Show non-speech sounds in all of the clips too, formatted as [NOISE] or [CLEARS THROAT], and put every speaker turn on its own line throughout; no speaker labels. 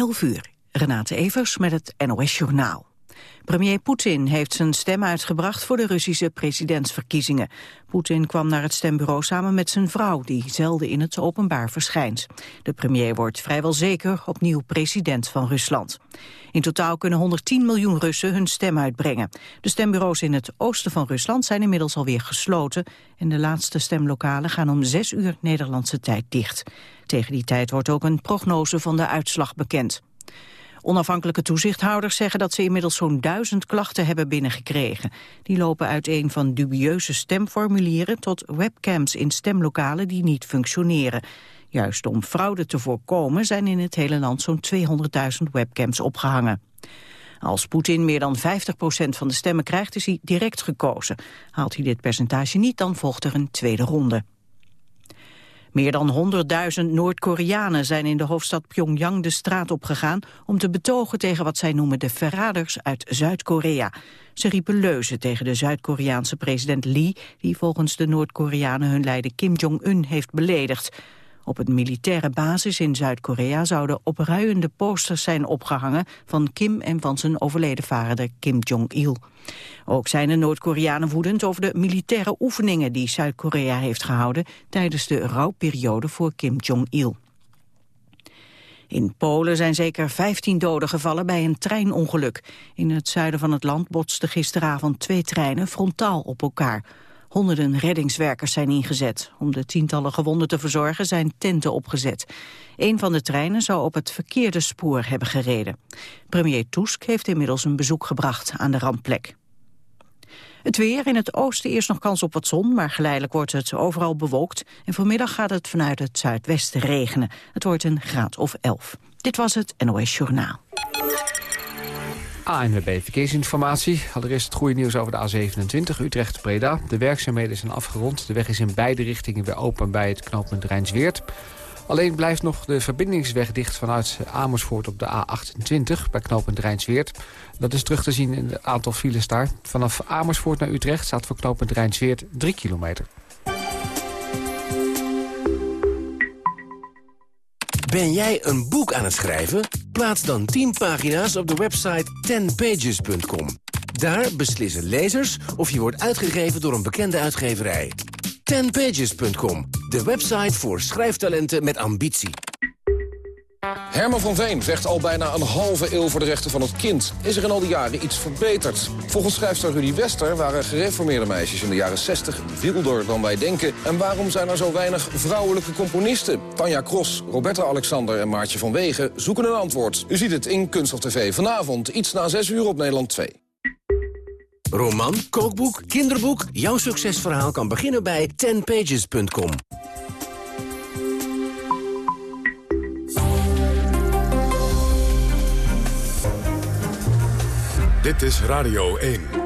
11 uur. Renate Evers met het NOS Journaal. Premier Poetin heeft zijn stem uitgebracht voor de Russische presidentsverkiezingen. Poetin kwam naar het stembureau samen met zijn vrouw, die zelden in het openbaar verschijnt. De premier wordt vrijwel zeker opnieuw president van Rusland. In totaal kunnen 110 miljoen Russen hun stem uitbrengen. De stembureaus in het oosten van Rusland zijn inmiddels alweer gesloten... en de laatste stemlokalen gaan om 6 uur Nederlandse tijd dicht. Tegen die tijd wordt ook een prognose van de uitslag bekend. Onafhankelijke toezichthouders zeggen dat ze inmiddels zo'n duizend klachten hebben binnengekregen. Die lopen uiteen van dubieuze stemformulieren tot webcams in stemlokalen die niet functioneren. Juist om fraude te voorkomen zijn in het hele land zo'n 200.000 webcams opgehangen. Als Poetin meer dan 50% van de stemmen krijgt, is hij direct gekozen. Haalt hij dit percentage niet, dan volgt er een tweede ronde. Meer dan 100.000 Noord-Koreanen zijn in de hoofdstad Pyongyang de straat opgegaan om te betogen tegen wat zij noemen de verraders uit Zuid-Korea. Ze riepen leuzen tegen de Zuid-Koreaanse president Lee, die volgens de Noord-Koreanen hun leider Kim Jong-un heeft beledigd. Op een militaire basis in Zuid-Korea zouden opruiende posters zijn opgehangen van Kim en van zijn overleden vader Kim Jong-il. Ook zijn de Noord-Koreanen woedend over de militaire oefeningen die Zuid-Korea heeft gehouden tijdens de rouwperiode voor Kim Jong-il. In Polen zijn zeker 15 doden gevallen bij een treinongeluk. In het zuiden van het land botsten gisteravond twee treinen frontaal op elkaar. Honderden reddingswerkers zijn ingezet. Om de tientallen gewonden te verzorgen zijn tenten opgezet. Een van de treinen zou op het verkeerde spoor hebben gereden. Premier Tusk heeft inmiddels een bezoek gebracht aan de rampplek. Het weer, in het oosten eerst nog kans op wat zon, maar geleidelijk wordt het overal bewolkt. En vanmiddag gaat het vanuit het zuidwesten regenen. Het wordt een graad of 11. Dit was het NOS Journaal.
ANWB Verkeersinformatie. Allereerst het goede nieuws over de A27 Utrecht-Breda. De werkzaamheden zijn afgerond. De weg is in beide richtingen weer open bij het knooppunt Rijnsweert. Alleen blijft nog de verbindingsweg dicht vanuit Amersfoort op de A28 bij knooppunt Rijnsweert. Dat is terug te zien in het aantal files daar. Vanaf Amersfoort naar Utrecht staat voor knooppunt Rijnsweert 3 kilometer.
Ben jij een boek aan het schrijven? Plaats dan 10 pagina's op de website 10pages.com. Daar beslissen lezers of je wordt uitgegeven door een bekende uitgeverij. 10pages.com, de website voor schrijftalenten met ambitie.
Herman van Veen vecht al bijna een halve eeuw voor de rechten van het kind. Is er in al die jaren iets verbeterd? Volgens schrijfster Rudy Wester waren gereformeerde meisjes in de jaren 60 wilder dan wij denken. En waarom zijn er zo weinig vrouwelijke componisten? Tanja Kros, Roberta Alexander en Maartje van Wegen zoeken een antwoord. U ziet het in Kunst of TV vanavond, iets na 6 uur op Nederland 2.
Roman, kookboek, kinderboek. Jouw succesverhaal kan beginnen bij 10pages.com.
Dit is Radio 1.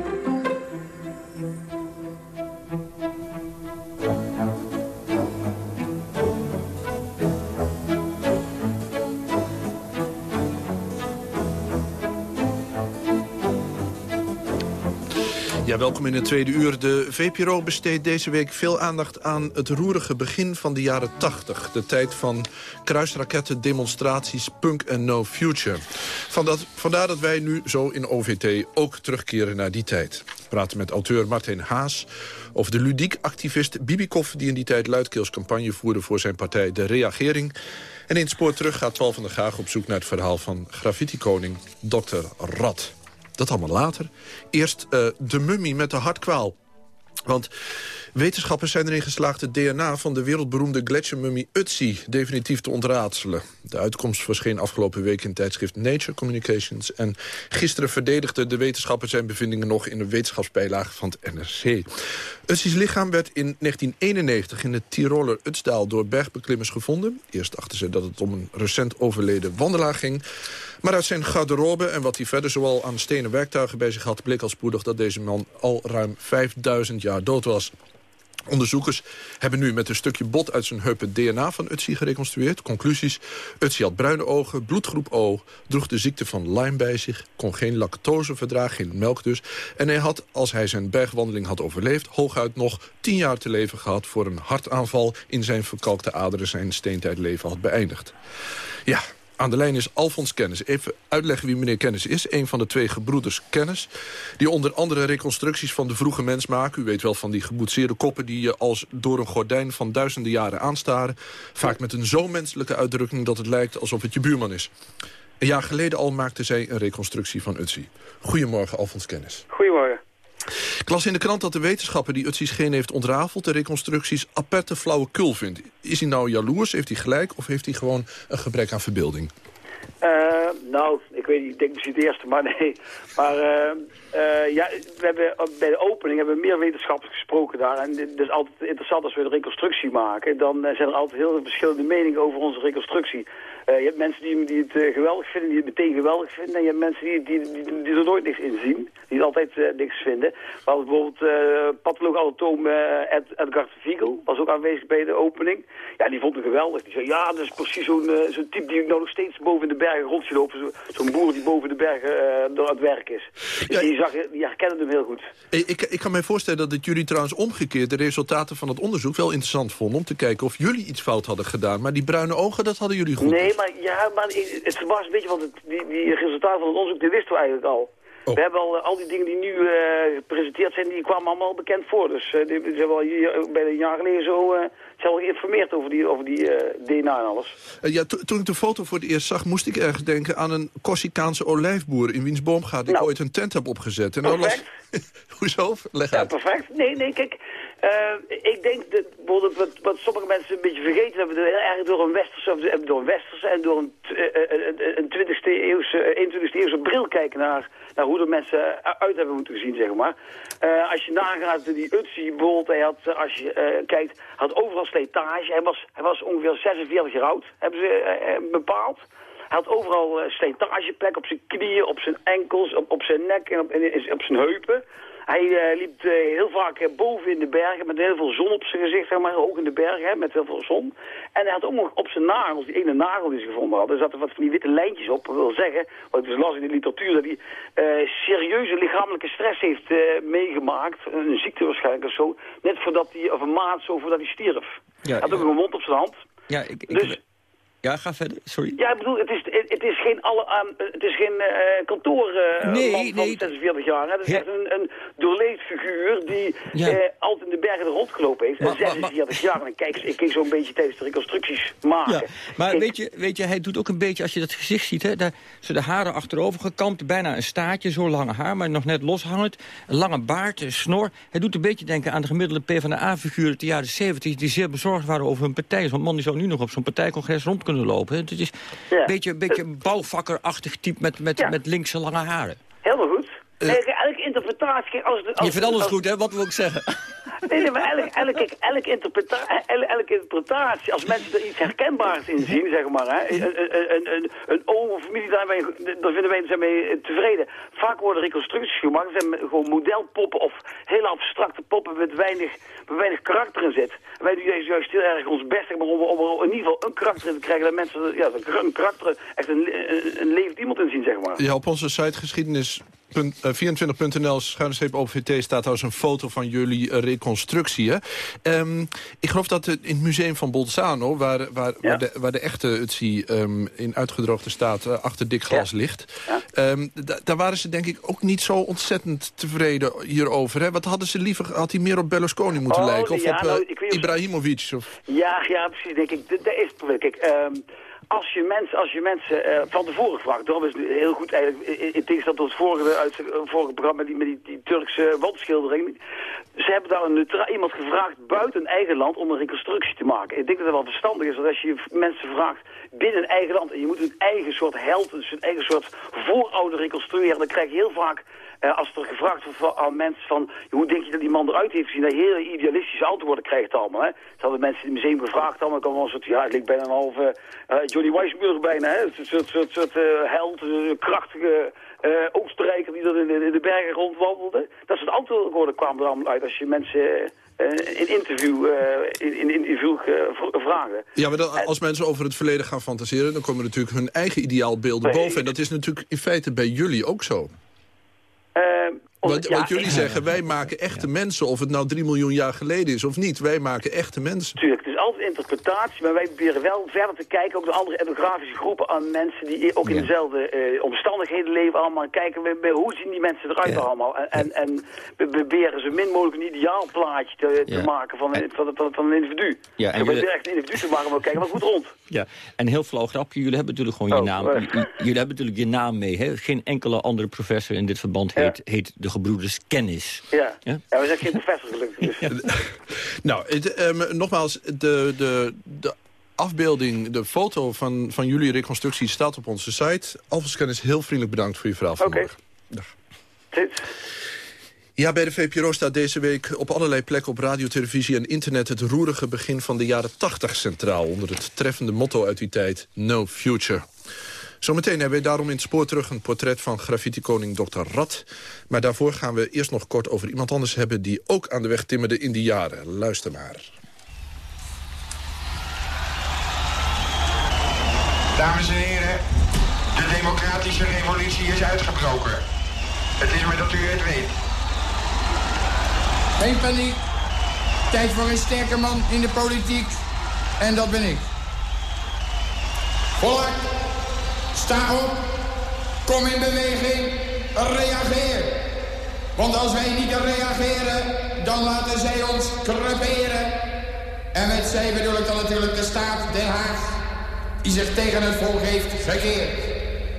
Ja, welkom in het tweede uur. De VPRO besteedt deze week veel aandacht aan het roerige begin van de jaren 80. De tijd van kruisraketten, demonstraties, punk en no future. vandaar dat wij nu zo in OVT ook terugkeren naar die tijd. We praten met auteur Martin Haas over de ludiek activist Bibikov... die in die tijd luidkeels campagne voerde voor zijn partij De Reagering... En in het spoor terug gaat Paul van der Gaag op zoek naar het verhaal van graffiti-koning Dr. Rad. Dat allemaal later. Eerst uh, de mummie met de hartkwaal. Want wetenschappers zijn erin geslaagd het DNA van de wereldberoemde gletsjermummie Utsi definitief te ontraadselen. De uitkomst verscheen afgelopen week in tijdschrift Nature Communications. En gisteren verdedigden de wetenschappers zijn bevindingen nog in de wetenschapsbijlage van het NRC. Utsi's lichaam werd in 1991 in het Tiroler Utsdaal door bergbeklimmers gevonden. Eerst dachten ze dat het om een recent overleden wandelaar ging. Maar uit zijn garderobe en wat hij verder zoal aan stenen werktuigen bij zich had... bleek al spoedig dat deze man al ruim 5000 jaar dood was. Onderzoekers hebben nu met een stukje bot uit zijn heup het DNA van Utsi gereconstrueerd. Conclusies, Utsi had bruine ogen, bloedgroep O, droeg de ziekte van Lyme bij zich... kon geen lactose verdragen, geen melk dus. En hij had, als hij zijn bergwandeling had overleefd... hooguit nog tien jaar te leven gehad voor een hartaanval... in zijn verkalkte aderen zijn steentijdleven had beëindigd. Ja, Aan de lijn is Alfons Kennis. Even uitleggen wie meneer Kennis is. Een van de twee gebroeders Kennis. Die onder andere reconstructies van de vroege mens maken. U weet wel van die geboetseerde koppen die je als door een gordijn van duizenden jaren aanstaren. Vaak met een zo menselijke uitdrukking dat het lijkt alsof het je buurman is. Een jaar geleden al maakte zij een reconstructie van Utsi. Goedemorgen, Alfons Kennis.
Goedemorgen.
Ik las in de krant dat de wetenschapper die Utsi scheen heeft ontrafeld... de reconstructies aperte flauwekul vindt. Is hij nou jaloers, heeft hij gelijk... of heeft hij gewoon een gebrek aan verbeelding?
Uh, nou, ik weet niet, ik denk misschien het eerste, maar nee. Maar uh, uh, ja, we hebben, bij de opening hebben we meer wetenschappers gesproken daar. En het is altijd interessant als we de reconstructie maken. Dan zijn er altijd heel veel verschillende meningen over onze reconstructie. Uh, je hebt mensen die, die het uh, geweldig vinden, die het meteen geweldig vinden. En je hebt mensen die, die, die, die er nooit niks in zien. Die altijd uh, niks vinden. Maar bijvoorbeeld patholoog anatoom Ed, Edgar Viegel was ook aanwezig bij de opening. Ja, die vond het geweldig. Die zei, ja, dat is precies zo'n zo'n type die nou nog steeds boven de bergen rond lopen. Zo'n boer die boven de bergen door het werk is. Dus ja, die, zag, die herkende hem heel goed.
Ik, ik kan mij voorstellen dat het jullie trouwens omgekeerd de resultaten van het onderzoek wel interessant vonden. Om te kijken of jullie iets fout hadden gedaan. Maar die bruine ogen, dat hadden jullie goed.
Nee, maar, ja, maar het was, weet je, want het, die, die resultaten van het onderzoek, die wisten we eigenlijk al. Oh. We hebben al, al die dingen die nu uh, gepresenteerd zijn, die kwamen allemaal bekend voor. Dus uh, die, die hebben al bij een jaar geleden zo uh, zijn geïnformeerd over die, over die DNA en alles.
ja, toen ik de foto voor het eerst zag, moest ik ergens denken aan een Corsicaanse olijfboer in wiens boomgaat ik nou, ooit een tent heb opgezet. En
nou las... [LAUGHS]
Hoezo? Leg
ja,
uit.
perfect. Nee, nee, kijk, ik denk dat wat, wat sommige mensen een beetje vergeten hebben, erg door een westerse, door een westerse en door een, een, een 20e eeuwse, 21e eeuwse bril kijken naar, naar hoe de mensen uit hebben moeten zien, zeg maar. Als je nagaat, die Utsi bijvoorbeeld, hij had, als je kijkt, had overal slijtage. Hij was, hij was ongeveer 46 jaar oud, hebben ze bepaald. Hij had overal slijtageplek op zijn knieën, op zijn enkels, op, op zijn nek en op, en op zijn heupen. Hij uh, liep uh, heel vaak uh, boven in de bergen met heel veel zon op zijn gezicht, zeg maar, hoog in de bergen, hè, met heel veel zon. En hij had ook nog op zijn nagels, die ene nagel die ze gevonden hadden, er zaten wat van die witte lijntjes op. Dat wil zeggen, wat ik dus las in de literatuur, dat hij serieuze lichamelijke stress heeft meegemaakt, een ziekte waarschijnlijk of zo, net voordat hij, of een maand zo voordat hij stierf. Ja, hij had ook een wond op zijn hand.
Ja, ik, ik, dus, ja, ga verder. Sorry.
Ja, ik bedoel, het is, het is geen, alle, uh, het is geen uh, kantoor uh, nee, van nee. 46 jaar. Het is echt een, een doorleefd figuur die ja. uh, altijd in de bergen rondgelopen heeft. En 46 maar, jaar. En kijk, ik keek zo'n beetje tijdens de reconstructies maken. Ja,
maar
kijk,
weet, je, weet je, hij doet ook een beetje, als je dat gezicht ziet... Hè, daar zijn de haren achterover gekamd, bijna een staartje, zo lange haar... maar nog net loshangend, een lange baard, een snor. Hij doet een beetje denken aan de gemiddelde PvdA-figuur uit de jaren 70... die zeer bezorgd waren over hun partij. Zo'n man die zou nu nog op zo'n partijcongres rond kunnen lopen. Het is een beetje, beetje bouwvakkerachtig type met, met, ja. met linkse lange haren.
Helemaal goed. Uh, nee, elke interpretatie... Als, als,
je vindt alles als, goed, hè? Wat wil ik zeggen?
Nee, maar elke, elke, elke, interpreta elke, elke, interpretatie, als mensen er iets herkenbaars in zien, zeg maar, hè, een, een, een, een oom of familie, daar, daar vinden wij zijn mee tevreden. Vaak worden reconstructies gemaakt, zijn gewoon modelpoppen of hele abstracte poppen met weinig, weinig karakter in zit. Wij doen juist heel erg ons best om, om, om in ieder geval een karakter in te krijgen, dat mensen ja, een karakter, echt een, een, levend iemand in zien, zeg maar.
Ja, op onze site geschiedenis 24.nl schuinstreep OVT staat trouwens een foto van jullie uh, reconstructie. Um, ik geloof dat het in het museum van Bolzano, waar, waar, ja. waar, de, waar de echte Utsi um, in uitgedroogde staat uh, achter dik glas ja. ligt. Ja. Um, daar waren ze denk ik ook niet zo ontzettend tevreden hierover. Hè? Wat hadden ze liever, had hij meer op Berlusconi moeten
oh,
lijken? Of op uh,
nou,
Ibrahimovic? Of...
Ja, ja, precies denk ik. Dat is het probleem. Kijk, als je, mens, als je mensen uh, van tevoren vraagt, daarom is het heel goed eigenlijk, in, in tegenstelling tot het vorige, uit het vorige programma die, met die, Turkse wandschildering. Ze hebben daar een iemand gevraagd buiten eigen land om een reconstructie te maken. Ik denk dat het wel verstandig is dat als je mensen vraagt binnen eigen land en je moet een eigen soort held, dus een eigen soort voorouder reconstrueren, dan krijg je heel vaak als er gevraagd wordt aan mensen van... hoe denk je dat die man eruit heeft gezien... dat je hele idealistische antwoorden krijgt allemaal. Hè? Ze hadden mensen in het museum gevraagd allemaal. kwam wel een soort, ja, het leek bijna een halve uh, Johnny Weissmuller bijna. Hè? Een soort, soort, soort uh, held, een krachtige Oostenrijker die er in, in, de bergen rondwandelde. Dat soort antwoorden kwamen er allemaal uit als je mensen... Uh, in interview, uh, in, in interview uh, vragen.
Ja, maar dan, als mensen over het verleden gaan fantaseren... dan komen natuurlijk hun eigen ideaalbeelden boven. En dat is natuurlijk in feite bij jullie ook zo.
Uh,
Want,
Ja,
jullie
ik- [LAUGHS]
zeggen, wij maken echte mensen... of het nou 3 miljoen jaar geleden is of niet. Wij maken echte mensen.
Tuurlijk, het is altijd interpretatie, maar wij proberen wel verder te kijken, ook de andere etnografische groepen aan mensen die ook in
Ja.
dezelfde eh, omstandigheden leven allemaal. Kijken we, we- hoe zien die mensen eruit
Ja.
allemaal? En, en, en we proberen zo min mogelijk een ideaal plaatje te, te
Ja.
maken van, een- van, van, van een individu.
Ja, en
we proberen echt een individu te maken, maar we kijken wat goed rond.
Ja, en heel flauw grapje, jullie hebben natuurlijk gewoon je
Oh,
naam. j- j- Jullie hebben natuurlijk je naam mee. Hè? Geen enkele andere professor in dit verband
Ja.
heet, heet de gebroeders Kennis.
Ja.
Ja?
ja. we zijn geen professor gelukkig. Dus. [LAUGHS]
Nou, het, ehm, nogmaals, de, de, de afbeelding, de foto van, van jullie reconstructie staat op onze site. Alvast Kennis, heel vriendelijk bedankt voor je verhaal
Oké.
vanmorgen. Dag.
Dit.
Ja, bij de VPRO staat deze week op allerlei plekken op radio, televisie en internet... het roerige begin van de jaren 80 centraal... onder het treffende motto uit die tijd, No Future. Zometeen hebben we daarom in het spoor terug een portret van graffiti-koning Dr. Rat. Maar daarvoor gaan we eerst nog kort over iemand anders hebben... die ook aan de weg timmerde in die jaren. Luister maar.
Dames en heren, de democratische revolutie is uitgebroken. Het is maar dat u het weet.
Geen paniek. Tijd voor een sterke man in de politiek. En dat ben ik. Volk, sta op. Kom in beweging. Reageer. Want als wij niet reageren, dan laten zij ons creperen. En met zij bedoel ik dan natuurlijk de staat Den Haag. Die zich tegen het volk heeft gekeerd.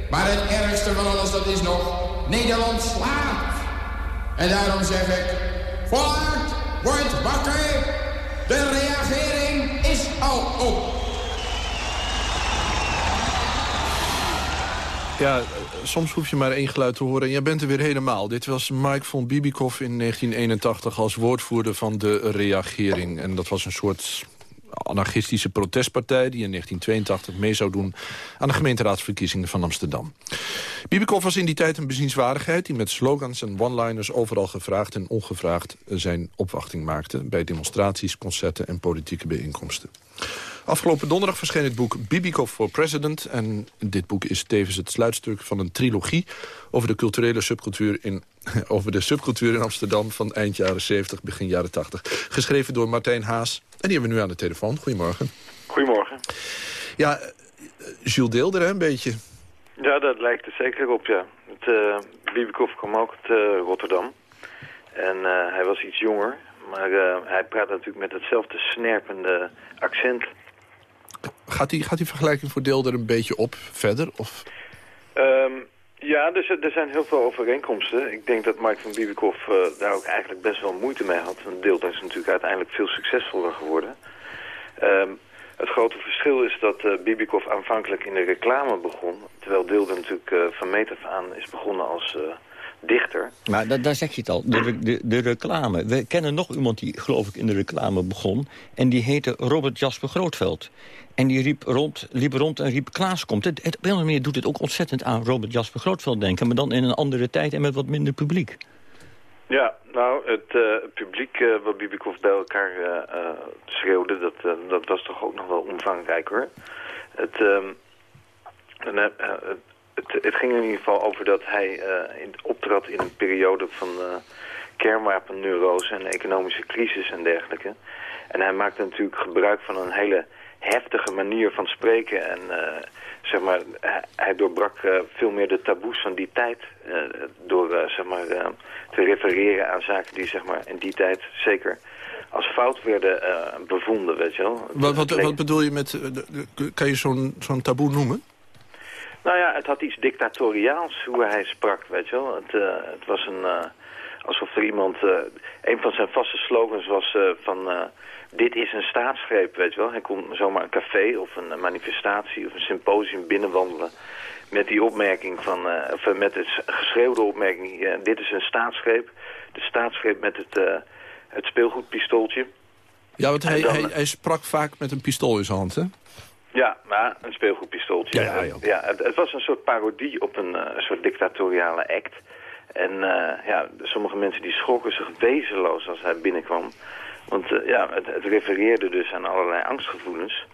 Maar het ergste van alles, dat is nog... Nederland slaapt. En daarom zeg ik... Voluit, word wakker. De reagering is al op.
Ja, soms hoef je maar één geluid te horen en jij bent er weer helemaal. Dit was Mike von Bibikov in 1981 als woordvoerder van de reagering. En dat was een soort anarchistische protestpartij... die in 1982 mee zou doen aan de gemeenteraadsverkiezingen van Amsterdam. Bibikov was in die tijd een bezienswaardigheid... die met slogans en one-liners overal gevraagd en ongevraagd zijn opwachting maakte... bij demonstraties, concerten en politieke bijeenkomsten. Afgelopen donderdag verscheen het boek Bibikov for President. En dit boek is tevens het sluitstuk van een trilogie... over de culturele subcultuur in, [LAUGHS] over de subcultuur in Amsterdam... van eind jaren 70, begin jaren 80. Geschreven door Martijn Haas. En die hebben we nu aan de telefoon. Goedemorgen.
Goedemorgen.
Ja, eh, Jules Deelder, hè, een beetje.
Ja, dat lijkt er zeker op, ja. Het, eh Bibikov kwam ook uit eh, Rotterdam. En hij was iets jonger. Maar hij praat natuurlijk met hetzelfde snerpende accent.
Gaat die, gaat die vergelijking voor Deelder een beetje op verder? Of...
Ehm, ja, dus, er zijn heel veel overeenkomsten. Ik denk dat Mike van Bibikov eh, daar ook eigenlijk best wel moeite mee had. Want Deelder is natuurlijk uiteindelijk veel succesvoller geworden. Ehm, het grote verschil is dat eh Bibikov aanvankelijk in de reclame begon. Terwijl Deelder natuurlijk eh, van meet af aan is begonnen als dichter.
Maar da- daar zeg je het al, de, de, de reclame. We kennen nog iemand die, geloof ik, in de reclame begon. En die heette Robert Jasper Grootveld. En die riep rond, liep rond en riep Klaas komt. Het, het, op een andere manier doet het ook ontzettend aan Robert Jasper Grootveld denken. Maar dan in een andere tijd en met wat minder publiek.
Ja, nou, het eh, publiek uh, wat Bibikov bij elkaar uh, uh, schreeuwde, dat, dat was toch ook nog wel omvangrijk hoor. Het, um, het, het, het, ging in ieder geval over dat hij in, optrad in een periode van kernwapenneurose en economische crisis en dergelijke. En hij maakte natuurlijk gebruik van een hele heftige manier van spreken en zeg maar, hij doorbrak uh, veel meer de taboes van die tijd uh, door zeg maar, te refereren aan zaken die zeg maar, in die tijd zeker als fout werden bevonden, weet je wel.
Wat, wat, wat bedoel je met, kan je zo'n zo'n taboe noemen?
Nou ja, het had iets dictatoriaals hoe hij sprak, weet je wel. Het, het was een, alsof er iemand, een van zijn vaste slogans was van dit is een staatsgreep, weet je wel. Hij kon zomaar een café of een manifestatie of een symposium binnenwandelen... met die opmerking van, of met het geschreeuwde opmerking... Dit is een staatsgreep. De staatsgreep met het, het speelgoedpistooltje.
Ja, want hij, dan, hij, hij, sprak vaak met een pistool in zijn hand, hè?
Ja, maar een speelgoedpistooltje.
Ja, ja,
ja het, het, was een soort parodie op een, een soort dictatoriale act. En ja, sommige mensen die schrokken zich wezenloos als hij binnenkwam... Want uh, ja, het, het, refereerde dus aan allerlei angstgevoelens.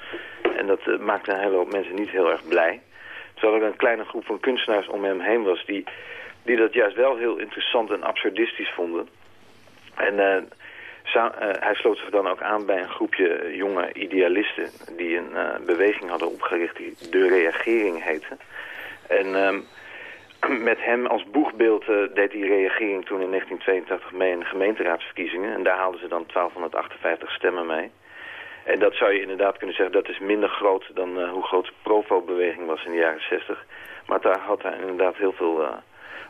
En dat maakte een hele hoop mensen niet heel erg blij. terwijl er een kleine groep van kunstenaars om hem heen was... die, die dat juist wel heel interessant en absurdistisch vonden. En hij sloot zich dan ook aan bij een groepje jonge idealisten... die een uh, beweging hadden opgericht die De Reagering heette. En... Ehm, [CLEARS THROAT] met hem als boegbeeld uh, deed die reagering toen in 1982 mee in de gemeenteraadsverkiezingen. En daar haalden ze dan 1258 stemmen mee. En dat zou je inderdaad kunnen zeggen, dat is minder groot dan hoe groot de Provo-beweging was in de jaren 60. Maar daar had hij inderdaad heel veel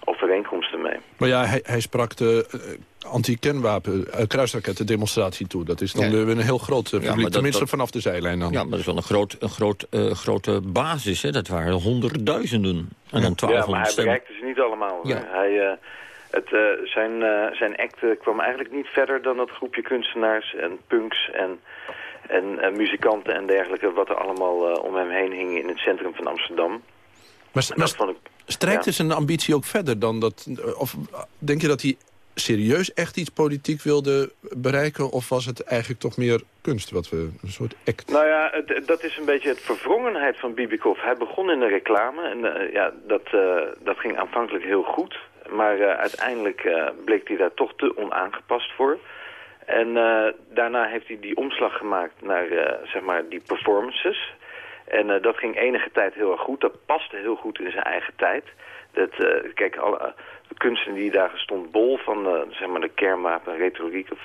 overeenkomsten mee.
Maar ja, hij, hij sprak de uh, anti-kernwapen kruisraketten demonstratie toe. Dat is dan ja. een heel groot publiek, ja, tenminste dat, vanaf de zijlijn dan.
Ja, maar dat is wel een, groot, een groot, grote basis, hè? dat waren honderdduizenden. En dan 1200
Ja, maar hij bereikte ze niet allemaal. Hij... Het, uh, zijn, uh, zijn act kwam eigenlijk niet verder dan dat groepje kunstenaars en punks en en, en muzikanten en dergelijke... wat er allemaal uh, om hem heen hing in het centrum van Amsterdam.
Maar, maar ik, strijkt ja. zijn ambitie ook verder dan dat... Of denk je dat hij serieus echt iets politiek wilde bereiken... of was het eigenlijk toch meer kunst, wat we een soort act...
Nou ja, het, dat is een beetje het verwrongenheid van Bibikov. Hij begon in de reclame en uh, ja, dat, uh, dat ging aanvankelijk heel goed. Maar uh, uiteindelijk bleek hij daar toch te onaangepast voor... En daarna heeft hij die omslag gemaakt naar zeg maar die performances. En uh, dat ging enige tijd heel erg goed. Dat paste heel goed in zijn eigen tijd. Dat, kijk, alle de kunsten die daar stond bol van zeg maar de kernwapen, retoriek. Of,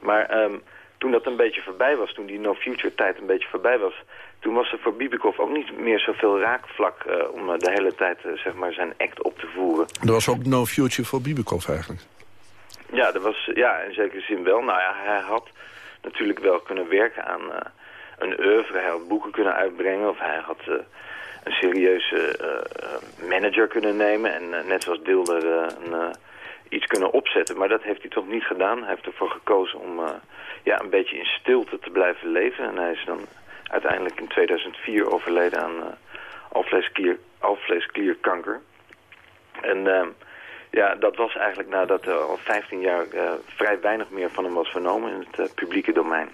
maar um, toen dat een beetje voorbij was, toen die No Future tijd een beetje voorbij was... toen was er voor Bibikov ook niet meer zoveel raakvlak om de hele tijd zeg maar zijn act op te voeren.
Er was ook No Future voor Bibikov eigenlijk.
Ja, dat was, ja, in zekere zin wel. Nou ja, hij had natuurlijk wel kunnen werken aan uh, een oeuvre. Hij had boeken kunnen uitbrengen of hij had uh, een serieuze uh, manager kunnen nemen. En net zoals Dilder een, iets kunnen opzetten. Maar dat heeft hij toch niet gedaan. Hij heeft ervoor gekozen om ja, een beetje in stilte te blijven leven. En hij is dan uiteindelijk in 2004 overleden aan alvleesklier, alvleesklierkanker. En ehm, ja, dat was eigenlijk nadat er al 15 jaar uh, vrij weinig meer van hem was vernomen in het uh, publieke domein.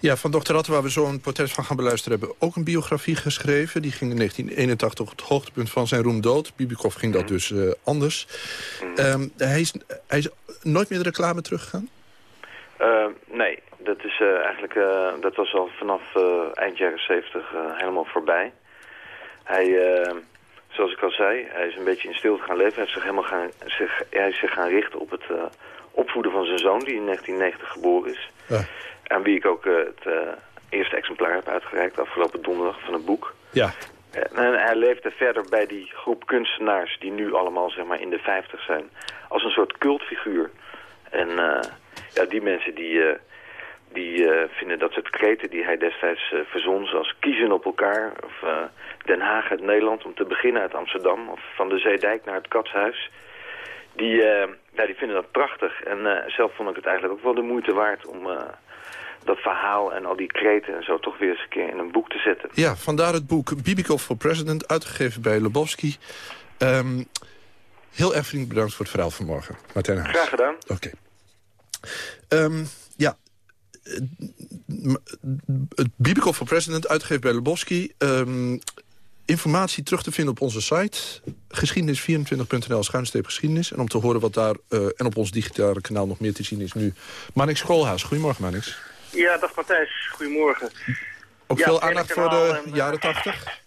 Ja, van Dr. Ratten, waar we zo een portret van gaan beluisteren... hebben ook een biografie geschreven. Die ging in 1981 op het hoogtepunt van zijn roem dood. Bibikov ging dat mm. dus uh, anders. Mm. Um, hij, is, hij is nooit meer de reclame teruggegaan?
nee, dat, is, eigenlijk, dat was al vanaf eind jaren 70 helemaal voorbij. Hij zoals ik al zei, hij is een beetje in stilte gaan leven. Hij, heeft zich helemaal gaan, zich, hij is zich gaan richten op het uh, opvoeden van zijn zoon, die in 1990 geboren is. Ja. Aan wie ik ook uh, het uh, eerste exemplaar heb uitgereikt afgelopen donderdag van een boek.
Ja.
En hij leefde verder bij die groep kunstenaars die nu allemaal zeg maar in de 50 zijn. Als een soort cultfiguur. En ja, die mensen die die uh, vinden dat soort kreten die hij destijds verzon, zoals kiezen op elkaar, of Den Haag uit Nederland om te beginnen uit Amsterdam, of van de Zeedijk naar het Katshuis, die, ja, die vinden dat prachtig. En zelf vond ik het eigenlijk ook wel de moeite waard om dat verhaal en al die kreten en zo toch weer eens een keer in een boek te zetten.
Ja, vandaar het boek Bibikov for President, uitgegeven bij Lebowski. Um, heel erg vriendelijk bedankt voor het verhaal vanmorgen, Martijn Haas.
Graag gedaan.
Oké. Okay. Um, ja, het Bibikov for President, uitgegeven bij Lebowski. Um, informatie terug te vinden op onze site. Geschiedenis24.nl, schuinsteep geschiedenis. En om te horen wat daar uh, en op ons digitale kanaal nog meer te zien is nu. Manix Schoolhaas, goedemorgen Manix.
Ja, dag Matthijs, goedemorgen.
Ook
ja,
veel aandacht voor de en, jaren tachtig?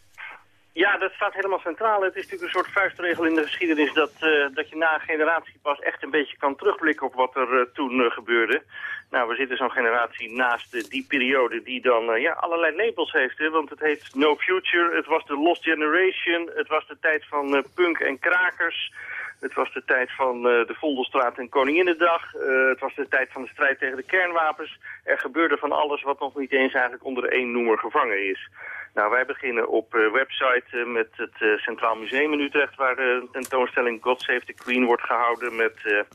Ja, dat staat helemaal centraal. Het is natuurlijk een soort vuistregel in de geschiedenis... dat, uh, dat je na een generatie pas echt een beetje kan terugblikken op wat er uh, toen uh, gebeurde. Nou, we zitten zo'n generatie naast die periode die dan ja, allerlei labels heeft. Hè? Want het heet No Future, het was de Lost Generation... het was de tijd van punk en krakers... Het was de tijd van de Vondelstraat en Koninginnedag. Het was de tijd van de strijd tegen de kernwapens. Er gebeurde van alles wat nog niet eens eigenlijk onder één noemer gevangen is. Nou, wij beginnen op uh, website uh, met het uh, Centraal Museum in Utrecht... waar de tentoonstelling God Save the Queen wordt gehouden... met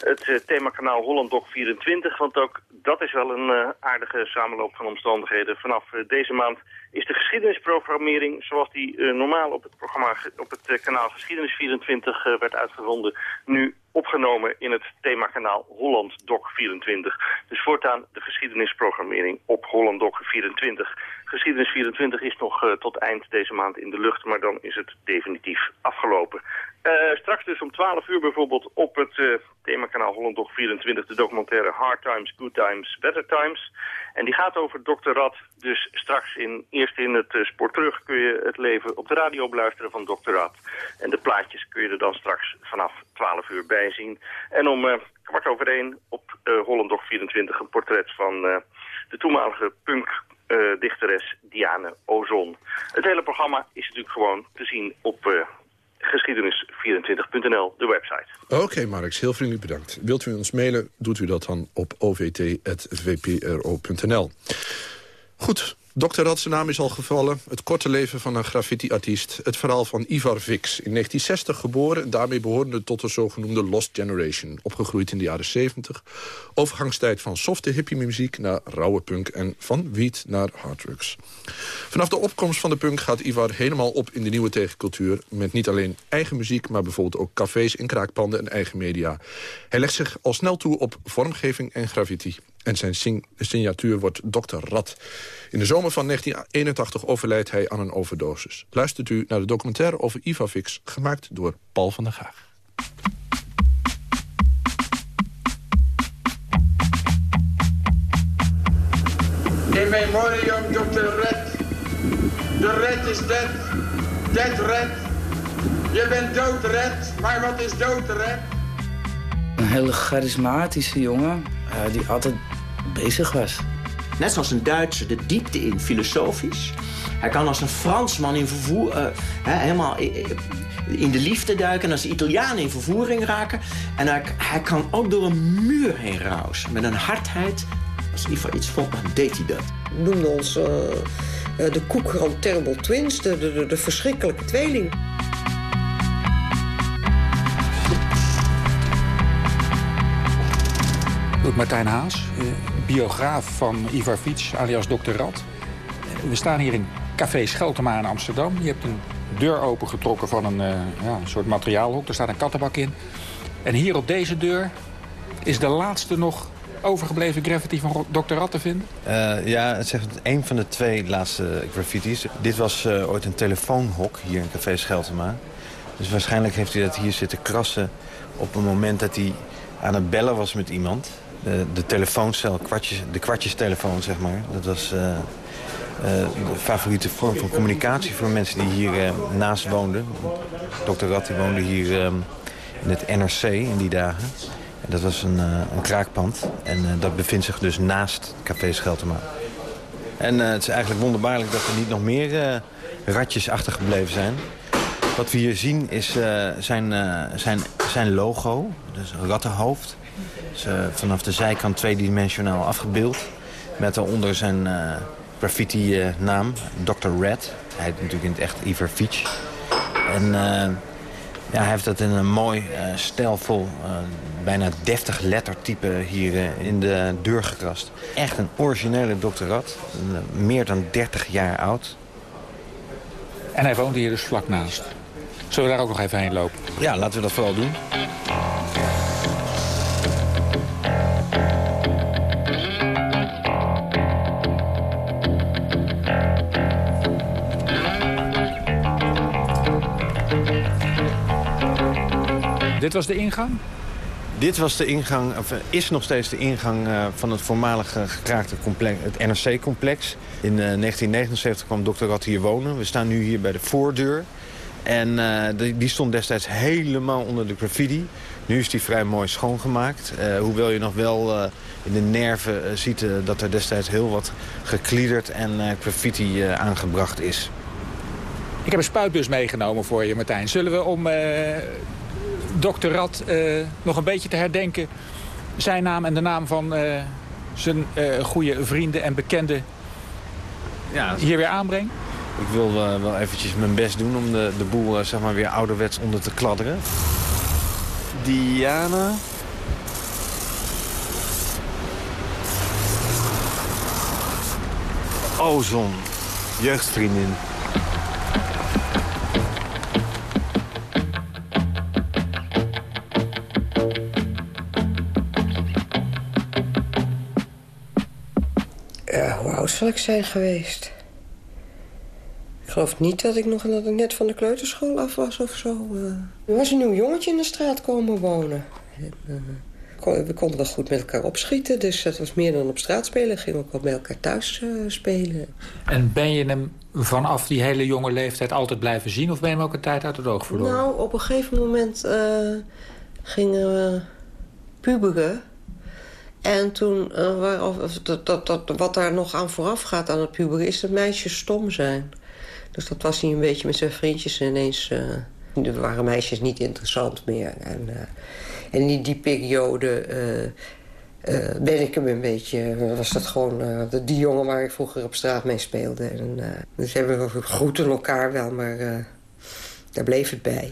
het themakanaal Holland Doc 24. Want ook dat is wel een aardige samenloop van omstandigheden. Vanaf deze maand is de geschiedenisprogrammering... zoals die normaal op het, programma, op het kanaal Geschiedenis 24 werd uitgezonden... nu opgenomen in het themakanaal Holland Doc 24. Dus voortaan de geschiedenisprogrammering op Holland Doc 24. Geschiedenis 24 is nog uh, tot eind deze maand in de lucht, maar dan is het definitief afgelopen. Uh, straks dus om 12 uur bijvoorbeeld op het uh, themakanaal Hollandog 24 de documentaire Hard Times, Good Times, Better Times. En die gaat over Dr. Rad. Dus straks in, eerst in het Sport Terug kun je het leven op de radio beluisteren van Dr. Rad. En de plaatjes kun je er dan straks vanaf 12 uur bij zien. En om kwart over één op Hollandog 24 een portret van de toenmalige punk uh, dichteres Diane Ozon. Het hele programma is natuurlijk gewoon te zien op uh, geschiedenis24.nl, de website.
Oké, okay, heel vriendelijk bedankt. Wilt u ons mailen, doet u dat dan op ovt.vpro.nl. Goed, Dr. Rad, zijn naam is al gevallen. Het korte leven van een graffiti-artiest. Het verhaal van Ivar Vix. In 1960 geboren en daarmee behorende tot de zogenoemde Lost Generation. Opgegroeid in de jaren 70. Overgangstijd van softe hippie-muziek naar rauwe punk... en van wiet naar harddrugs. Vanaf de opkomst van de punk gaat Ivar helemaal op in de nieuwe tegencultuur... met niet alleen eigen muziek, maar bijvoorbeeld ook cafés en kraakpanden en eigen media. Hij legt zich al snel toe op vormgeving en graffiti. En zijn signatuur wordt Dr. Rad. In de zomer van 1981 overlijdt hij aan een overdosis. Luistert u naar de documentaire over Ivavix, gemaakt door Paul van der Gaag.
In memoriam Dr. Red. De Red is dead. Dead Red. Je bent dood Red, maar wat is dood Red?
Een hele charismatische jongen uh, die altijd bezig was.
Net zoals een Duitser de diepte in, filosofisch. Hij kan als een Fransman in vervoer, uh, helemaal in de liefde duiken... en als Italiaan in vervoering raken. En hij, hij kan ook door een muur heen rausen. Met een hardheid. Als Ivar iets vond, dan deed hij dat.
Noemde ons uh, de Koekran Terrible Twins, de, de, de verschrikkelijke tweeling.
Martijn Haas, biograaf van Ivar Fiets, alias Dr. Rad. We staan hier in Café Scheltema in Amsterdam. Je hebt een deur opengetrokken van een, uh, ja, een soort materiaalhok. Er staat een kattenbak in. En hier op deze deur is de laatste nog overgebleven graffiti van Dr. Rad te vinden?
Uh, ja, het zegt een van de twee laatste graffiti's. Dit was uh, ooit een telefoonhok hier in Café Scheltema. Dus waarschijnlijk heeft hij dat hier zitten krassen op een moment dat hij aan het bellen was met iemand de, de telefooncel, kwartjes, de kwartjestelefoon, zeg maar. Dat was uh, uh, de favoriete vorm van communicatie voor mensen die hier naast woonden. Dr. Rat woonde hier in het NRC in die dagen. En dat was een, een kraakpand. En dat bevindt zich dus naast Café Scheltema. En het is eigenlijk wonderbaarlijk dat er niet nog meer ratjes achtergebleven zijn. Wat we hier zien is zijn, zijn, zijn logo, dus rattenhoofd. Dus, vanaf de zijkant tweedimensionaal afgebeeld. Met daaronder zijn uh, graffiti-naam, Dr. Red. Hij heet natuurlijk in het echt Ivar Fiets. En uh, ja, hij heeft dat in een mooi, stijlvol, bijna deftig lettertype hier in de deur gekrast. Echt een originele Dr. Red. meer dan 30 jaar oud.
En hij woont hier dus vlak naast. Zullen we daar ook nog even heen lopen?
Ja, laten we dat vooral doen.
Dit was de ingang?
Dit was de ingang, of eh, is nog steeds de ingang uh, van het voormalige gekraakte complex, het NRC-complex. In uh, 1979 kwam Dr. Rat hier wonen. We staan nu hier bij de voordeur. En uh, die, die, stond destijds helemaal onder de graffiti. Nu is die vrij mooi schoongemaakt. hoewel je nog wel in de nerven ziet dat er destijds heel wat gekliederd en graffiti aangebracht is.
Ik heb een spuitbus meegenomen voor je, Martijn. Zullen we om dokter Rad uh, nog een beetje te herdenken... zijn naam en de naam van uh, zijn uh, goede vrienden en bekenden ja, hier weer aanbrengen?
Ik wil wel eventjes mijn best doen om de, de boel zeg maar weer ouderwets onder te kladderen. Diana... Ozon, jeugdvriendin.
Zal ik zijn geweest? geloof niet dat ik nog dat ik net van de kleuterschool af was of zo. Uh, er was een nieuw jongetje in de straat komen wonen. En, uh, we konden wel goed met elkaar opschieten, dus het was meer dan op straat spelen. Gingen ook wel bij elkaar thuis uh, spelen.
En ben je hem vanaf die hele jonge leeftijd altijd blijven zien... of ben je hem ook een tijd uit het oog verloren?
Nou, op een gegeven moment gingen we puberen. En toen, uh, dat, dat, dat, wat daar nog aan vooraf gaat aan het puberen... is dat meisjes stom zijn. Dus dat was hij een beetje met zijn vriendjes ineens... Uh, er waren meisjes niet interessant meer. En, uh, en in die periode ben ik hem een beetje... was dat gewoon die jongen waar ik vroeger op straat mee speelde. Dus hebben we groeten elkaar wel, maar daar bleef het bij.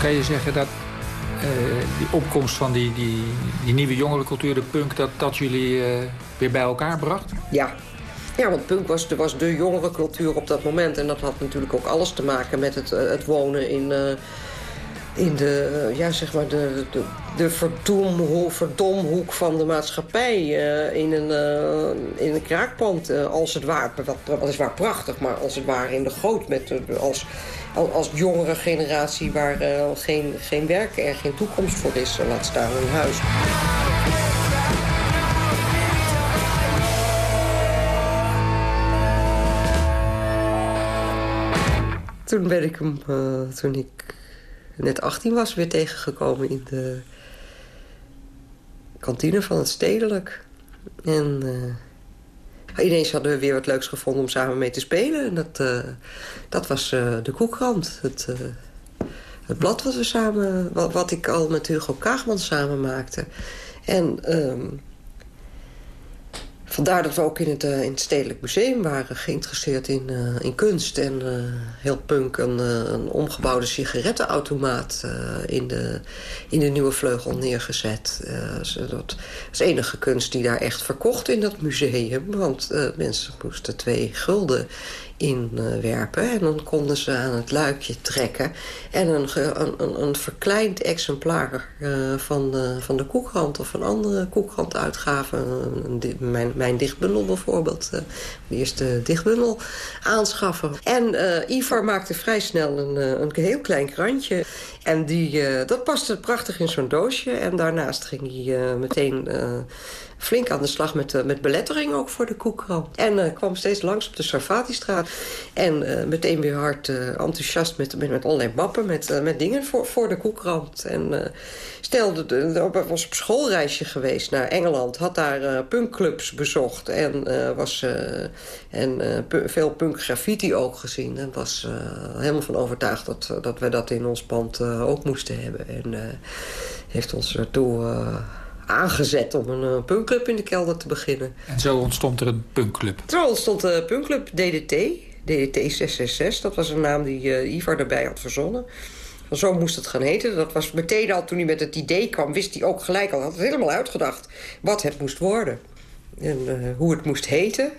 Kan je zeggen dat uh, die opkomst van die, die, die nieuwe jongerencultuur, de punk... dat dat jullie uh, weer bij elkaar bracht?
Ja. Ja, want punk was, was de jongerencultuur op dat moment. En dat had natuurlijk ook alles te maken met het, het wonen in... In de, ja, zeg maar de, de, de verdomhoek, verdomhoek van de maatschappij. In, een, in een kraakpand, als het ware. Wat is waar prachtig, maar als het ware in de goot. Met, als, als jongere generatie waar geen, geen werk en geen toekomst voor is. laat staan in huis. Toen ben ik hem, toen ik net 18 was, weer tegengekomen in de kantine van het Stedelijk. En ineens hadden we weer wat leuks gevonden om samen mee te spelen. En dat, uh, dat was uh, de Koekrand. Het, het blad wat we samen, wat, wat, ik al met Hugo Kaagman samen maakte. En um, Vandaar dat we ook in het, uh, in het Stedelijk Museum waren geïnteresseerd in, uh, in kunst. En uh, heel punk een, een omgebouwde sigarettenautomaat in, de, in de nieuwe vleugel neergezet. dat is enige kunst die daar echt verkocht in dat museum. Want mensen moesten twee gulden inwerpen. En dan konden ze aan het luikje trekken. En een, een, een verkleind exemplaar uh, van, de, van de koekrand of een andere koekranduitgave. Mijn, mijn dichtbundel bijvoorbeeld. Uh, de eerste dichtbundel aanschaffen. En uh, Ivar maakte vrij snel een, een heel klein krantje. En die, dat paste prachtig in zo'n doosje. En daarnaast ging hij meteen flink aan de slag met, met belettering ook voor de koekrand. En kwam steeds langs op de Sarvati-straat. En meteen weer hard enthousiast met, met, met allerlei mappen, met, met dingen voor, voor de koekrand. En stelde, was op schoolreisje geweest naar Engeland. Had daar punkclubs bezocht. En was en, veel punk graffiti ook gezien. En was helemaal van overtuigd dat, dat we dat in ons pand ook moesten hebben. En heeft ons ertoe aangezet om een punkclub in de kelder te beginnen.
En zo ontstond er een punkclub?
Zo ontstond de punkclub DDT, DDT 666. Dat was een naam die Ivar erbij had verzonnen. Zo moest het gaan heten. Dat was meteen al toen hij met het idee kwam... wist hij ook gelijk al, had het helemaal uitgedacht... wat het moest worden. En uh, hoe het moest heten.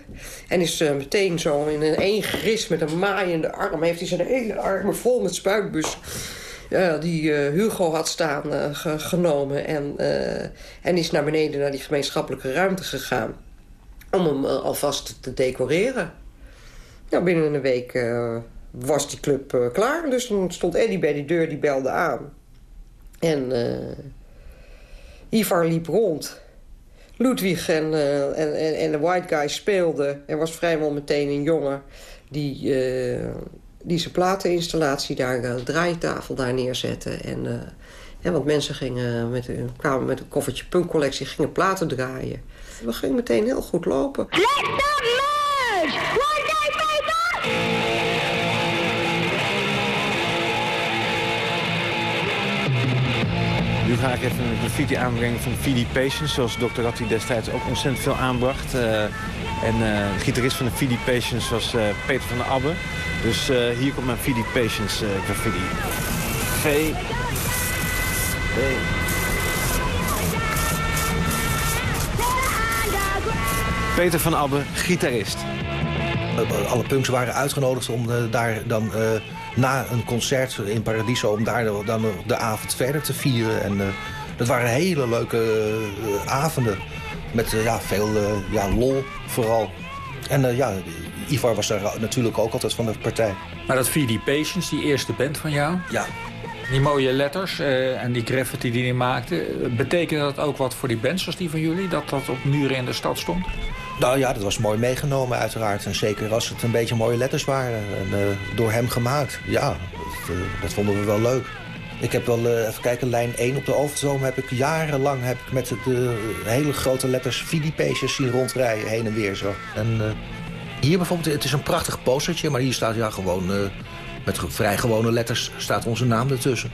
En is uh, meteen zo in een één gris met een maaiende arm... heeft hij zijn hele armen vol met spuitbus uh, die Hugo had staan genomen. En, en is naar beneden naar die gemeenschappelijke ruimte gegaan. Om hem alvast te decoreren. Nou, binnen een week was die club klaar. Dus dan stond Eddie bij die deur, die belde aan. En Ivar liep rond. Ludwig en, en, en, de white guy speelden. Er was vrijwel meteen een jongen die die zijn plateninstallatie daar, de draaitafel daar neerzetten. En, uh, en want mensen gingen met, kwamen met een koffertje punkcollectie, gingen platen draaien. We gingen meteen heel goed lopen. Let
Nu ga ik even een graffiti aanbrengen van Fidi Patience... zoals Dr. Ratti destijds ook ontzettend veel aanbracht. Uh, en uh, de gitarist van de Fidi Patience was uh, Peter van der Abbe. Dus hier komt mijn Fidi Patience uh, graffiti. G. B. Peter van Abbe, gitarist.
Alle punks waren uitgenodigd om daar dan na een concert in Paradiso... om daar dan de avond verder te vieren. En dat waren hele leuke avonden. Met ja, veel ja, lol vooral. En ja, Ivar was daar natuurlijk ook altijd van de partij.
Maar dat VD Patients, die eerste band van jou...
Ja.
Die mooie letters uh, en die graffiti die hij maakte... betekende dat ook wat voor die bands zoals die van jullie? Dat dat op muren in de stad stond?
Nou ja, dat was mooi meegenomen uiteraard. En zeker als het een beetje mooie letters waren. En, uh, door hem gemaakt. Ja, dat, uh, dat, vonden we wel leuk. Ik heb wel, even kijken, lijn 1 op de Overtoom heb ik jarenlang heb ik met de hele grote letters VD-pages zien rondrijden, heen en weer zo. En hier bijvoorbeeld, het is een prachtig postertje, maar hier staat ja gewoon... Met vrij gewone letters staat onze naam ertussen.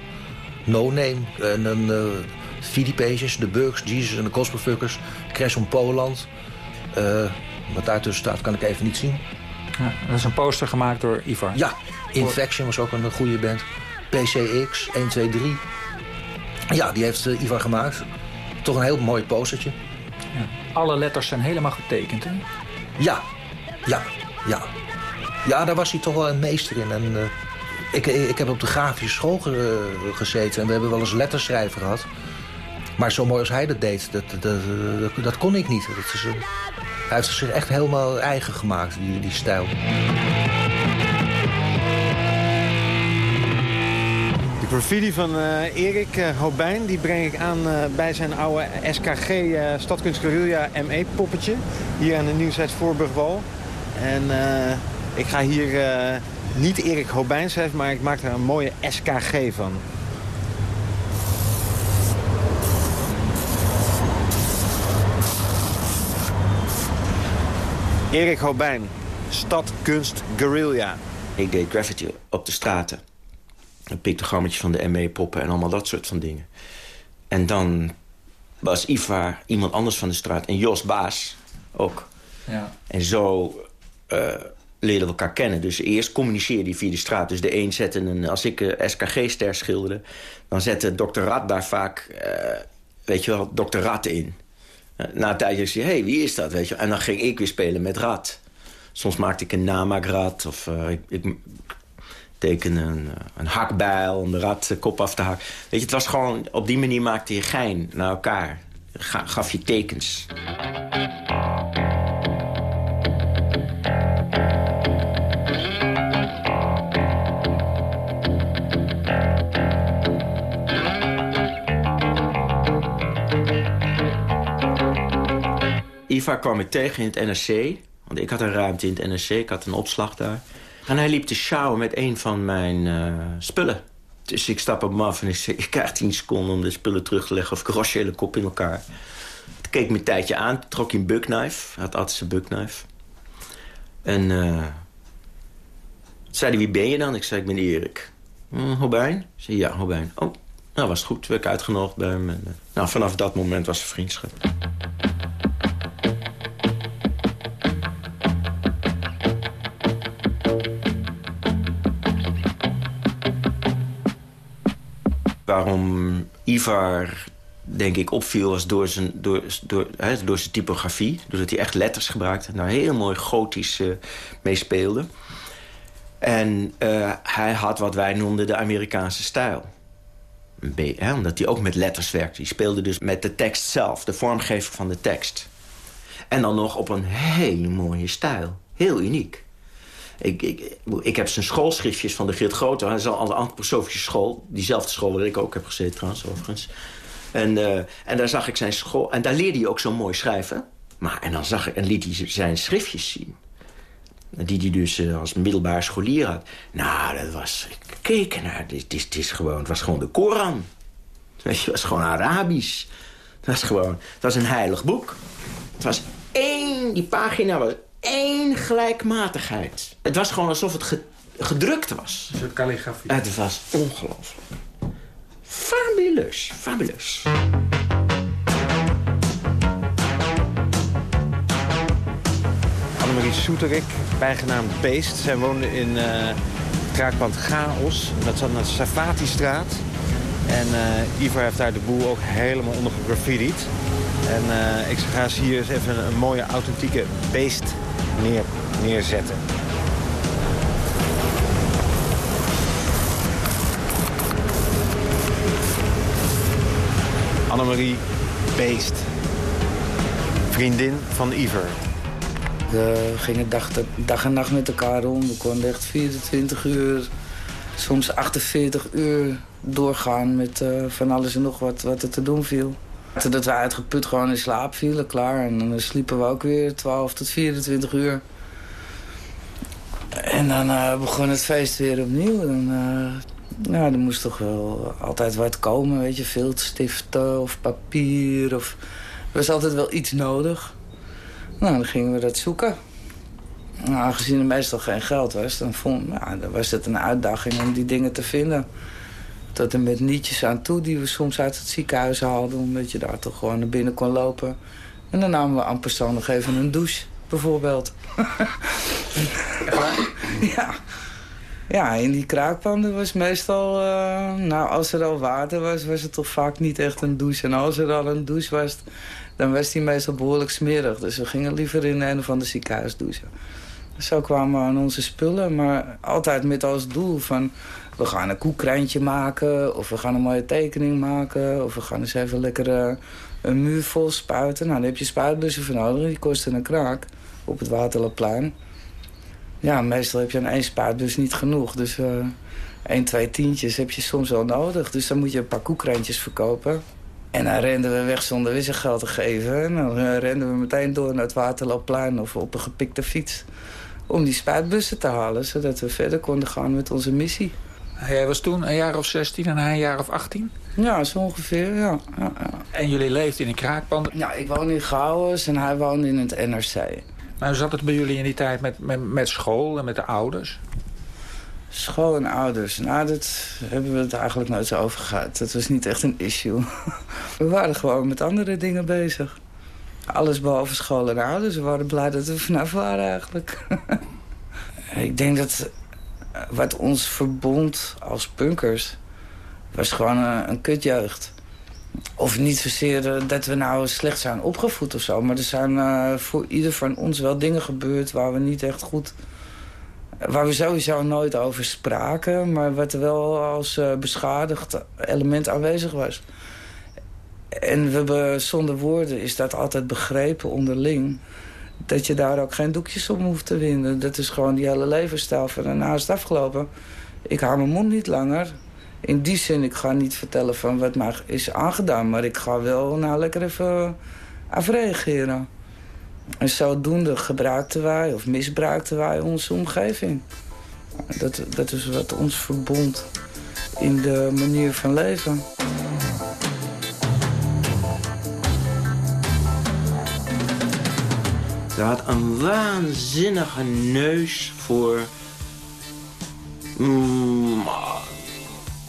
No Name en een Pages, de Bugs, Jesus en de Gospelfuckers... Crash on Poland. Uh, wat daartussen staat kan ik even niet zien.
Ja, dat is een poster gemaakt door Ivar.
Ja, Infection was ook een goede band. PCX, 1, 2, 3. Ja, die heeft uh, Ivar gemaakt. Toch een heel mooi postertje.
Ja. Alle letters zijn helemaal getekend, hè?
Ja, ja, ja. Ja, daar was hij toch wel een meester in. En, uh, ik, ik heb op de grafische school ge, gezeten en we hebben wel eens letterschrijver gehad. Maar zo mooi als hij dat deed, dat, dat, dat, dat kon ik niet. Dat is, hij heeft zich echt helemaal eigen gemaakt, die, die stijl.
De graffiti van uh, Erik uh, Hobijn die breng ik aan uh, bij zijn oude SKG Stadkunst Guerrilla ME poppetje. Hier aan de Nieuwzijds Voorburgwal. En ik ga hier niet Erik Hobijn schrijven, maar ik maak er een mooie SKG van. Erik Hobijn, Stad, Kunst, Guerrilla.
Ik deed graffiti op de straten. Een pictogrammetje van de ME-poppen en allemaal dat soort van dingen. En dan was Ivar iemand anders van de straat. En Jos Baas ook.
Ja.
En zo uh, leerden we elkaar kennen. Dus eerst communiceerde hij via de straat. Dus de een zette een... Als ik uh, SKG-ster schilderde... dan zette dokter Rat daar vaak... Uh, weet je wel, dokter Rat in. Na een tijdje zei hé, hey, wie is dat? Weet je? En dan ging ik weer spelen met Rat. Soms maakte ik een namaakrat. Of ik, ik tekende een, een hakbijl om de rat de kop af te hakken. Weet je, het was gewoon... Op die manier maakte je gein naar elkaar. Ga, gaf je tekens. Ivar kwam ik tegen in het NRC. Want ik had een ruimte in het NRC, ik had een opslag daar. En hij liep te sjouwen met een van mijn uh, spullen. Dus ik stap op hem af en ik zeg... ik krijg 10 seconden om de spullen terug te leggen... of ik je hele kop in elkaar. Toen keek me een tijdje aan, trok hij een bukknife. Hij had altijd zijn bukknife. En uh, zei hij, wie ben je dan? Ik zei, ik ben Erik. Hm, Hobijn? Ik zei, ja, Hobijn. Oh, nou was het goed. Werd ik uitgenodigd bij hem. En, uh, nou, vanaf dat moment was er vriendschap. Waarom Ivar, denk ik, opviel... was door zijn, door, door, door zijn typografie. Doordat hij echt letters gebruikte. Nou, heel mooi gotisch uh, meespeelde. En uh, hij had wat wij noemden de Amerikaanse stijl. Hè, omdat hij ook met letters werkte. Hij speelde dus met de tekst zelf, de vormgeving van de tekst. En dan nog op een hele mooie stijl. Heel uniek. Ik, ik, ik heb zijn schoolschriftjes van de Geert Grote. Hij is al aan de school. Diezelfde school waar ik ook heb gezeten trouwens, overigens. En, uh, en daar zag ik zijn school... En daar leerde hij ook zo mooi schrijven. Maar, en dan zag ik, en liet hij zijn schriftjes zien. Die hij dus uh, als middelbaar scholier had. Nou, dat was... Ik keek naar, dit, is gewoon, het was gewoon de Koran. Het was gewoon Arabisch. Het was gewoon, het was een heilig boek. Het was één, die pagina was één gelijkmatigheid. Het was gewoon alsof het gedrukt was.
Een soort calligrafie.
Het was ongelooflijk. Fabuleus, fabuleus.
Annemarie Soeterik, bijgenaamd Beest. Zij woonde in uh, kraakpand Chaos. Dat zat aan de Safati-straat. En uh, Ivar heeft daar de boel ook helemaal onder gegraffitied. En uh, ik ga hier eens even een, een mooie authentieke beest neer, neerzetten. Annemarie Beest, vriendin van Iver.
We gingen dag, dag en nacht met elkaar om. We konden echt 24 uur, soms 48 uur doorgaan met eh, van alles en nog wat, wat er te doen viel. Dat we uitgeput gewoon in slaap vielen, klaar. En dan sliepen we ook weer 12 tot 24 uur. En dan uh, begon het feest weer opnieuw. Dan, uh, nou, er moest toch wel altijd wat komen, weet je. Viltstiften of papier. Of... Er was altijd wel iets nodig. Nou, dan gingen we dat zoeken. Nou, aangezien er meestal geen geld was, dan, vond, nou, dan was het een uitdaging om die dingen te vinden. Tot en met nietjes aan toe die we soms uit het ziekenhuis haalden... omdat je daar toch gewoon naar binnen kon lopen. En dan namen we aan persoon nog even een douche, bijvoorbeeld. [LAUGHS] ja. Ja, in die kraakpanden was meestal... Uh, nou, als er al water was, was het toch vaak niet echt een douche. En als er al een douche was, dan was die meestal behoorlijk smerig. Dus we gingen liever in een of ander ziekenhuis douchen. Zo kwamen we aan onze spullen, maar altijd met als doel van... we gaan een koekreintje maken, of we gaan een mooie tekening maken... of we gaan eens even lekker uh, een muur vol spuiten. Nou, dan heb je spuitbussen voor nodig, die kosten een kraak op het Waterloopplein. Ja, meestal heb je aan één spuitbus niet genoeg, dus... Uh, één, twee tientjes heb je soms wel nodig. Dus dan moet je een paar koekreintjes verkopen. En dan renden we weg zonder wisselgeld te geven. En dan uh, renden we meteen door naar het Waterloopplein of op een gepikte fiets om die spuitbussen te halen... zodat we verder konden gaan met onze missie.
Jij was toen een jaar of 16 en hij een jaar of 18?
Ja, zo ongeveer, ja. ja, ja.
En jullie leefden in een kraakpand?
Ja, ik woonde in Gouwens en hij woonde in het NRC.
Maar hoe zat het bij jullie in die tijd met, met, met school en met de ouders?
School en ouders, nou, dat hebben we het eigenlijk nooit zo over gehad. Dat was niet echt een issue. [LAUGHS] We waren gewoon met andere dingen bezig. Alles behalve school en ouders. We waren blij dat we vanaf waren eigenlijk. [LAUGHS] ik denk dat wat ons verbond als punkers... was gewoon een, een kutjeugd. Of niet zozeer eh, dat we nou slecht zijn opgevoed of zo. Maar er zijn voor ieder van ons wel dingen gebeurd... waar we niet echt goed... waar we sowieso nooit over spraken... maar wat wel als beschadigd element aanwezig was. En we hebben, zonder woorden is dat altijd begrepen onderling. Dat je daar ook geen doekjes om hoeft te winnen. Dat is gewoon die hele levensstijl van is het afgelopen. Ik hou mijn mond niet langer. In die zin, ik ga niet vertellen van wat mij is aangedaan. Maar ik ga wel nou lekker even afreageren. En zodoende gebruikten wij of misbruikten wij onze omgeving. Dat, dat is wat ons verbond in de manier van leven.
Had een waanzinnige neus voor mm,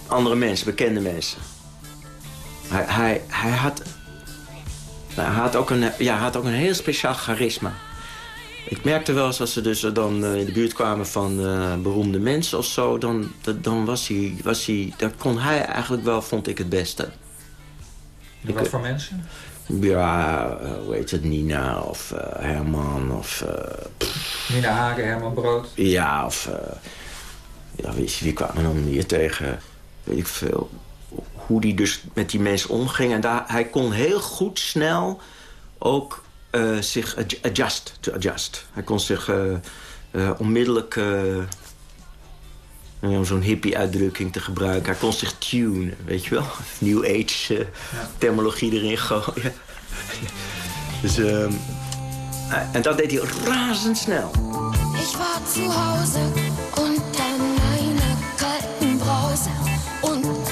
andere mensen, bekende mensen. Hij, hij, hij, had, hij, had ook een, ja, had ook een heel speciaal charisma. Ik merkte wel eens als ze dus dan in de buurt kwamen van uh, beroemde mensen of zo... dan, dan was hij, was hij, dan kon hij eigenlijk wel, vond ik, het beste.
Wat voor mensen?
Ja, uh, hoe heet het, Nina of uh, Herman of... Uh,
Nina Hagen, Herman Brood?
Ja, of... ja, weet je, wie kwamen dan hier tegen? Weet ik veel. Hoe die dus met die mensen omging. En daar, hij kon heel goed snel ook zich adjust, to adjust. Hij kon zich onmiddellijk om zo'n hippie-uitdrukking te gebruiken. Hij kon zich tunen, weet je wel? New Age uh, terminologie erin gooien. dus, uh, en dat deed hij razendsnel. Ik was zu Hause unter meiner kalten Brause. Und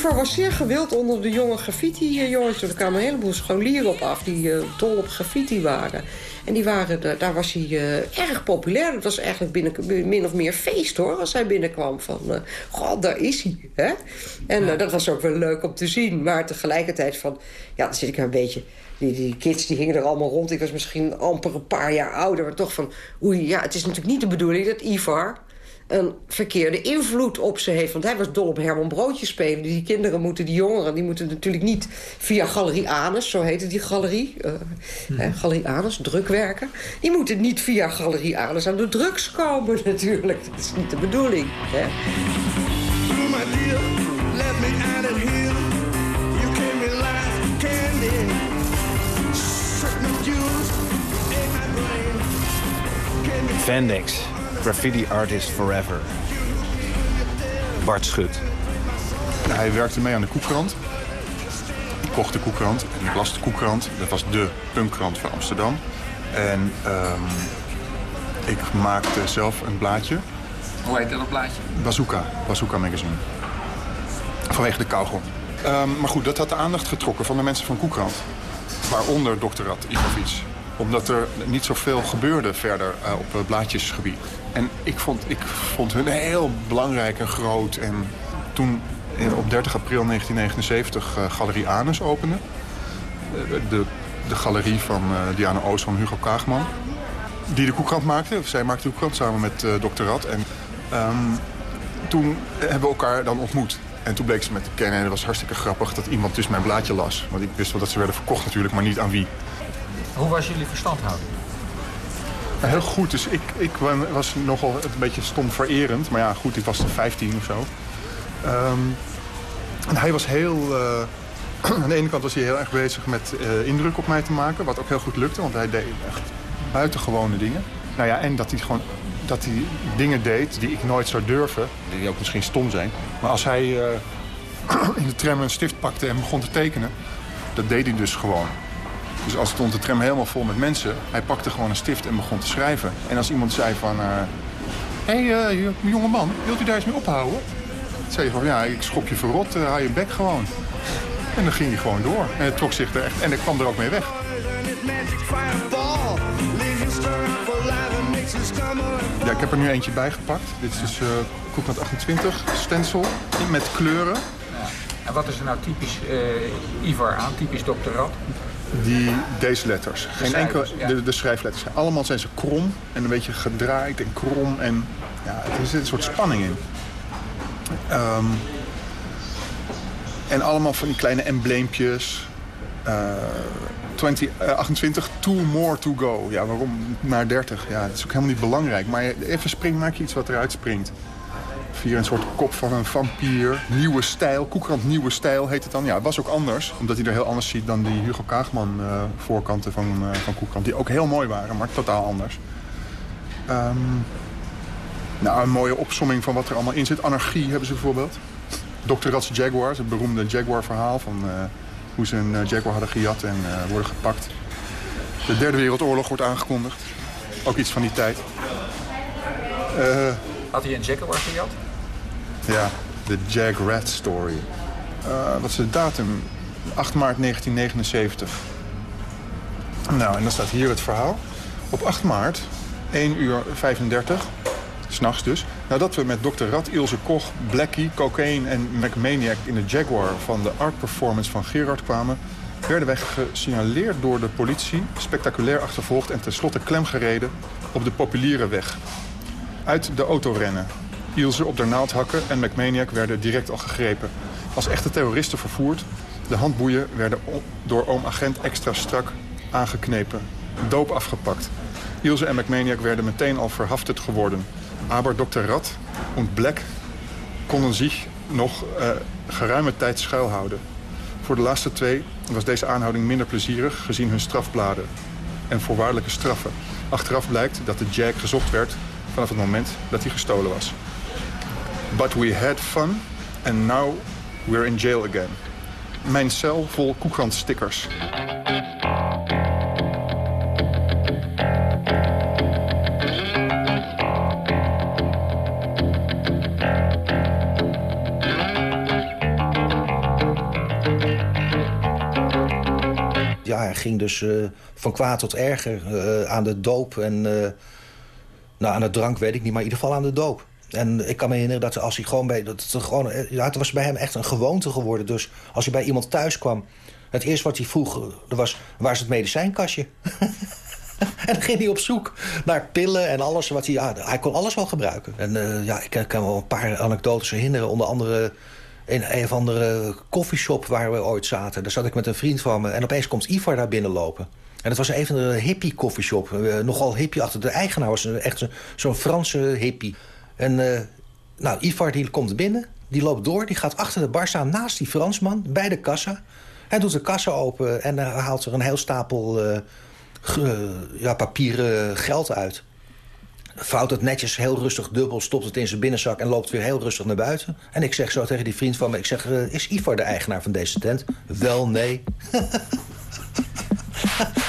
Ivar was zeer gewild onder de jonge graffiti-jongens. Er kwamen een heleboel scholieren op af die uh, dol op graffiti waren. En die waren, daar was hij uh, erg populair. Het was eigenlijk binnen, min of meer feest hoor, als hij binnenkwam. Van, uh, god, daar is hij. Hè? En dat was ook wel leuk om te zien. Maar tegelijkertijd van, ja, dan zit ik een beetje... Die, die kids die hingen er allemaal rond. Ik was misschien amper een paar jaar ouder. Maar toch van, oei, ja, het is natuurlijk niet de bedoeling dat Ivar een verkeerde invloed op ze heeft. Want hij was dol op Herman Broodje spelen. Die kinderen moeten, die jongeren, die moeten natuurlijk niet via Galerie Anus, zo heette die galerie, uh, Galerie Anus, drukwerken. Die moeten niet via Galerie Anus aan de drugs komen [LAUGHS] natuurlijk. Dat is niet de bedoeling. Hè?
Vandex, graffiti artist forever. Bart Schut.
Hij werkte mee aan de Koekkrant. Ik kocht de Koekkrant en ik las de Koekkrant. Dat was de punkkrant van Amsterdam. En um, ik maakte zelf een blaadje.
Hoe heet dat blaadje?
Bazooka, Bazooka Magazine. Vanwege de kauwgom. Um, maar goed, dat had de aandacht getrokken van de mensen van Koekkrant. Waaronder Dr. Rad Ivovic omdat er niet zoveel gebeurde verder uh, op uh, blaadjesgebied. En ik vond, ik vond hun heel belangrijk en groot. En toen uh, op 30 april 1979 Galerie Anus opende... de, de galerie van Diana Oos van Hugo Kaagman... die de koekrant maakte. Zij maakte de koekrant samen met Dr. Rad. En um, toen hebben we elkaar dan ontmoet. En toen bleek ze met te kennen. En het was hartstikke grappig dat iemand dus mijn blaadje las. Want ik wist wel dat ze werden verkocht natuurlijk, maar niet aan wie.
Hoe was jullie verstandhouding?
Heel goed. Dus ik, ik was nogal een beetje stom vererend. Maar ja, goed, ik was er 15 of zo. Um, en hij was heel... Uh, [CLEARS THROAT] aan de ene kant was hij heel erg bezig met uh, indruk op mij te maken. Wat ook heel goed lukte, want hij deed echt buitengewone dingen. Nou ja, en dat hij gewoon dat hij dingen deed die ik nooit zou durven. Die ook misschien stom zijn. Maar als hij uh, [CLEARS THROAT] in de tram een stift pakte en begon te tekenen... dat deed hij dus gewoon. Dus als stond de tram helemaal vol met mensen. Hij pakte gewoon een stift en begon te schrijven. En als iemand zei van... Hé, uh, hey, uh, jonge man, wilt u daar eens mee ophouden? Dan zei je van, ja, ik schop je verrot, uh, haal je bek gewoon. En dan ging hij gewoon door. En het trok zich er echt... En ik kwam er ook mee weg. Ja, ik heb er nu eentje bij gepakt. Dit is dus uh, Koekmat 28, stencil, met kleuren.
Ja. En wat is er nou typisch Ivar aan, typisch Dr. Rad?
Die, deze letters. Geen enkel, de, de schrijfletters. Allemaal zijn ze krom en een beetje gedraaid en krom. En ja, er zit een soort spanning in. Um, en allemaal van die kleine embleempjes. Uh, 20, uh, 28, two more to go. Ja, waarom maar 30? Ja, dat is ook helemaal niet belangrijk. Maar even spring, maak je iets wat eruit springt. Via een soort kop van een vampier. Nieuwe stijl. Koekrand Nieuwe Stijl heet het dan. Ja, het was ook anders. Omdat hij er heel anders ziet dan die Hugo Kaagman uh, voorkanten van, uh, van. Die ook heel mooi waren, maar totaal anders. Um, nou, een mooie opsomming van wat er allemaal in zit. Anarchie hebben ze bijvoorbeeld. Dr. Rats Jaguars, het beroemde Jaguar verhaal. Van uh, hoe ze een Jaguar hadden gejat en worden gepakt. De derde wereldoorlog wordt aangekondigd. Ook iets van die tijd.
Had hij een Jaguar gejat?
Ja, de Jag Rat Story. Uh, wat is de datum? 8 maart 1979. Nou, en dan staat hier het verhaal. Op 8 maart, 1 uur 35, s'nachts dus... nadat we met Dr. Rad, Ilse Koch, Blackie, Cocaine en McManiac... in de Jaguar van de art performance van Gerard kwamen... werden wij gesignaleerd door de politie... spectaculair achtervolgd en tenslotte klemgereden op de populiere weg. Uit de auto rennen. Ilse op de naald hakken en McManiac werden direct al gegrepen. Als echte terroristen vervoerd. De handboeien werden door oom agent extra strak aangeknepen. Doop afgepakt. Ilse en McManiac werden meteen al verhaftet geworden. Aber Dr. Rad en Black konden zich nog uh, geruime tijd schuilhouden. Voor de laatste twee was deze aanhouding minder plezierig gezien hun strafbladen en voorwaardelijke straffen. Achteraf blijkt dat de Jag gezocht werd vanaf het moment dat hij gestolen was. But we had fun and now we're in jail again. Mijn cel vol koekrantstickers.
Ja, hij ging dus uh, van kwaad tot erger uh, aan de doop en... Uh, nou, aan de drank weet ik niet, maar in ieder geval aan de doop. En ik kan me herinneren dat als hij gewoon bij... Dat het, gewoon, het was bij hem echt een gewoonte geworden. Dus als hij bij iemand thuis kwam... Het eerste wat hij vroeg was, waar is het medicijnkastje? [LAUGHS] en dan ging hij op zoek naar pillen en alles. Wat hij, ja, hij kon alles wel gebruiken. En uh, ja, ik kan wel een paar anekdotes herinneren. Onder andere in een of andere koffieshop waar we ooit zaten. Daar zat ik met een vriend van me. En opeens komt Ivar daar binnenlopen. En het was een van de hippie koffieshop. Uh, nogal hippie achter. De eigenaar was echt zo'n Franse hippie. En uh, nou, Ivar die komt binnen. Die loopt door. Die gaat achter de bar staan naast die Fransman. Bij de kassa. Hij doet de kassa open en uh, haalt er een heel stapel ja, papieren geld uit. Vouwt het netjes heel rustig dubbel, stopt het in zijn binnenzak... en loopt weer heel rustig naar buiten. En ik zeg zo tegen die vriend van me... ik zeg, is Ivar de eigenaar van deze tent? Wel, nee. [LAUGHS]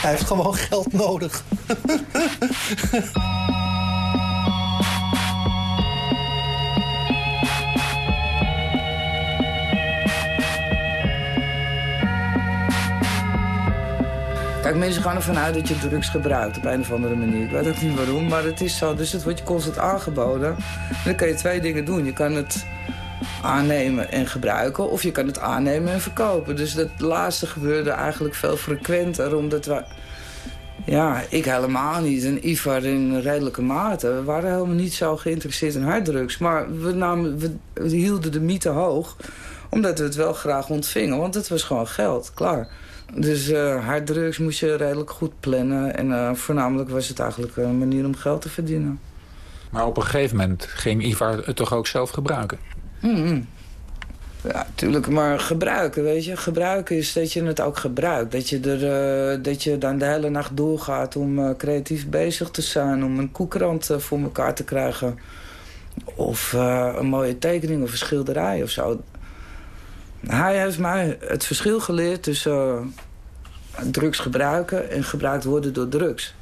Hij heeft gewoon geld nodig. [LAUGHS]
Kijk, mensen gaan ervan uit dat je drugs gebruikt op een of andere manier. Ik weet ook niet waarom, maar het is zo. Dus het wordt je constant aangeboden. En dan kan je twee dingen doen. Je kan het aannemen en gebruiken... of je kan het aannemen en verkopen. Dus dat laatste gebeurde eigenlijk veel frequenter... omdat we... Ja, ik helemaal niet. En Ivar in redelijke mate. We waren helemaal niet zo geïnteresseerd in harddrugs. Maar we, namen, we, we hielden de mythe hoog... omdat we het wel graag ontvingen. Want het was gewoon geld, klaar. Dus uh, harddrugs moest je redelijk goed plannen. En uh, voornamelijk was het eigenlijk een manier om geld te verdienen.
Maar op een gegeven moment ging Ivar het toch ook zelf gebruiken?
Mm Ja, natuurlijk, maar gebruiken, weet je. Gebruiken is dat je het ook gebruikt. Dat je, er, uh, dat je dan de hele nacht doorgaat om creatief bezig te zijn. Om een koekrand voor elkaar te krijgen. Of een mooie tekening of een schilderij of zo. Hij heeft mij het verschil geleerd tussen drugs gebruiken en gebruikt worden door drugs.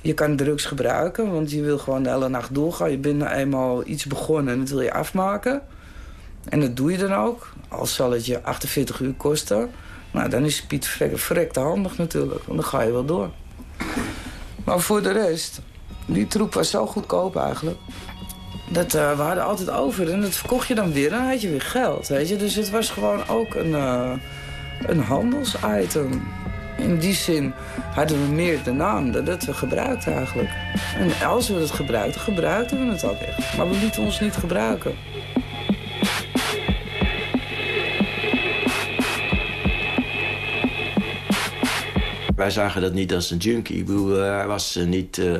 Je kan drugs gebruiken, want je wil gewoon de hele nacht doorgaan. Je bent nou eenmaal iets begonnen en dat wil je afmaken. En dat doe je dan ook, al zal het je 48 uur kosten. Nou, dan is Piet vrek, verrekte handig natuurlijk, want dan ga je wel door. Maar voor de rest, die troep was zo goedkoop eigenlijk. Dat, uh, we hadden altijd over en dat verkocht je dan weer en dan had je weer geld, weet je. Dus het was gewoon ook een, uh, een handelsitem. In die zin hadden we meer de naam dan dat we gebruikten eigenlijk. En als we het gebruikten, gebruikten we het ook echt. Maar we lieten ons niet gebruiken.
Wij zagen dat niet als een junkie. Ik bedoel, hij was niet... Uh,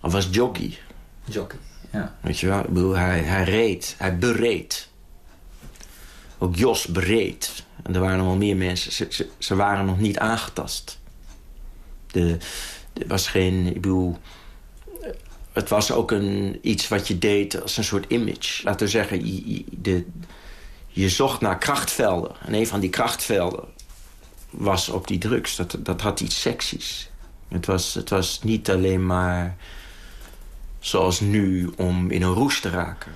hij was jockey.
Jockey. Ja.
Weet je wel? Ik bedoel, hij, hij reed. Hij bereed. Ook Jos bereed. En er waren nog wel meer mensen. Ze, ze, waren nog niet aangetast. De, er was geen... Ik bedoel... Het was ook een, iets wat je deed als een soort image. Laten we zeggen, je, je zocht naar krachtvelden. En een van die krachtvelden was ook die drugs. Dat, dat had iets seksies. Het was, het was niet alleen maar zoals nu om in een roes te raken.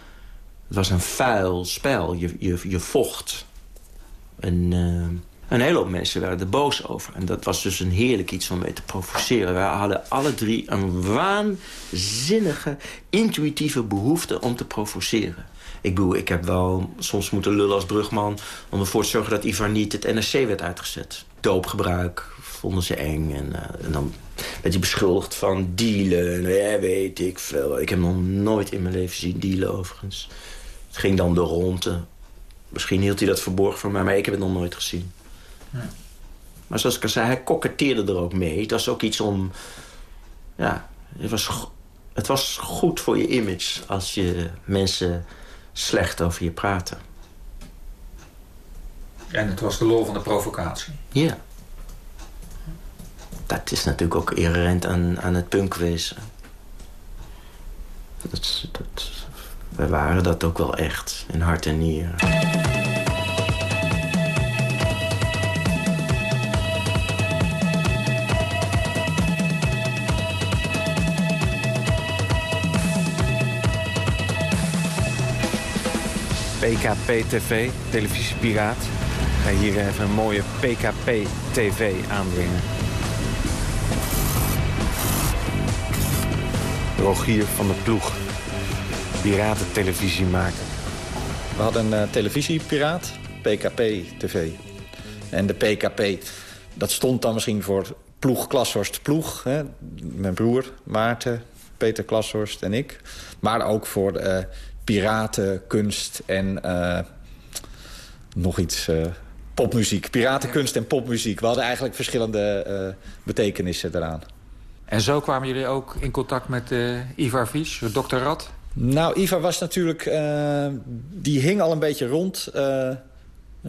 Het was een vuil spel. Je, je, je vocht. En uh, een hele hoop mensen waren er boos over. En dat was dus een heerlijk iets om mee te provoceren. Wij hadden alle drie een waanzinnige, intuïtieve behoefte om te provoceren. Ik bedoel, ik heb wel soms moeten lullen als brugman... om ervoor te zorgen dat Ivar niet het NRC werd uitgezet. Doopgebruik vonden ze eng. En, uh, en dan werd hij beschuldigd van dealen. Ja, weet ik veel. Ik heb nog nooit in mijn leven zien dealen, overigens. Het ging dan de ronde. Misschien hield hij dat verborgen voor mij, maar ik heb het nog nooit gezien. Ja. Maar zoals ik al zei, hij koketteerde er ook mee. Het was ook iets om... Ja, het was, het was goed voor je image als je mensen slecht over je praten.
En het was de lol van de provocatie.
Ja. Dat is natuurlijk ook inherent aan, aan het punkwezen. Dat, dat, we waren dat ook wel echt, in hart en nieren.
PKP-TV, televisiepiraat. Ik ga hier even een mooie PKP-TV aanbrengen. Rogier van der Ploeg, piratentelevisie maken.
We hadden een uh, televisiepiraat, PKP-TV. En de PKP, dat stond dan misschien voor ploeg Klashorst ploeg. Hè? Mijn broer Maarten, Peter Klashorst en ik. Maar ook voor uh, piraten, kunst en nog iets popmuziek. Piratenkunst en popmuziek. We hadden eigenlijk verschillende betekenissen eraan.
En zo kwamen jullie ook in contact met Ivar Vies, dokter Rad?
Nou, Ivar was natuurlijk... die hing al een beetje rond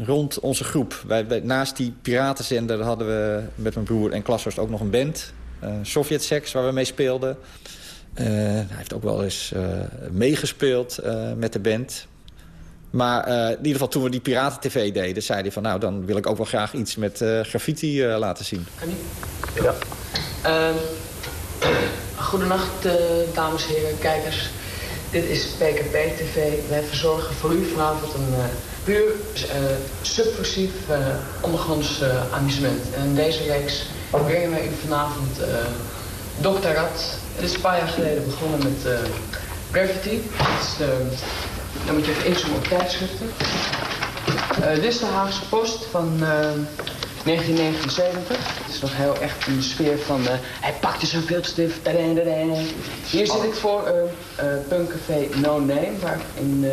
rond onze groep. Wij, naast die piratenzender hadden we met mijn broer en Klashorst ook nog een band. Uh, Sovjet Sex, waar we mee speelden. Uh, hij heeft ook wel eens uh, meegespeeld met de band. Maar in ieder geval toen we die Piraten-tv deden... zei hij van nou, dan wil ik ook wel graag iets met graffiti laten zien.
Kan Ja. Goedenacht, dames en heren, kijkers. Dit is PKP TV. Wij verzorgen voor u vanavond een puur uh, subversief uh, ondergronds uh, amusement. En in deze reeks brengen wij u vanavond Dr. Rat. Het is een paar jaar geleden begonnen met Gravity. dan moet je even inzoomen op tijdschriften. dit is de Haagse Post van 1979. Het is nog heel echt in de sfeer van... hij pakte zijn viltstift. Hier zit ik voor uh, No Name, waar in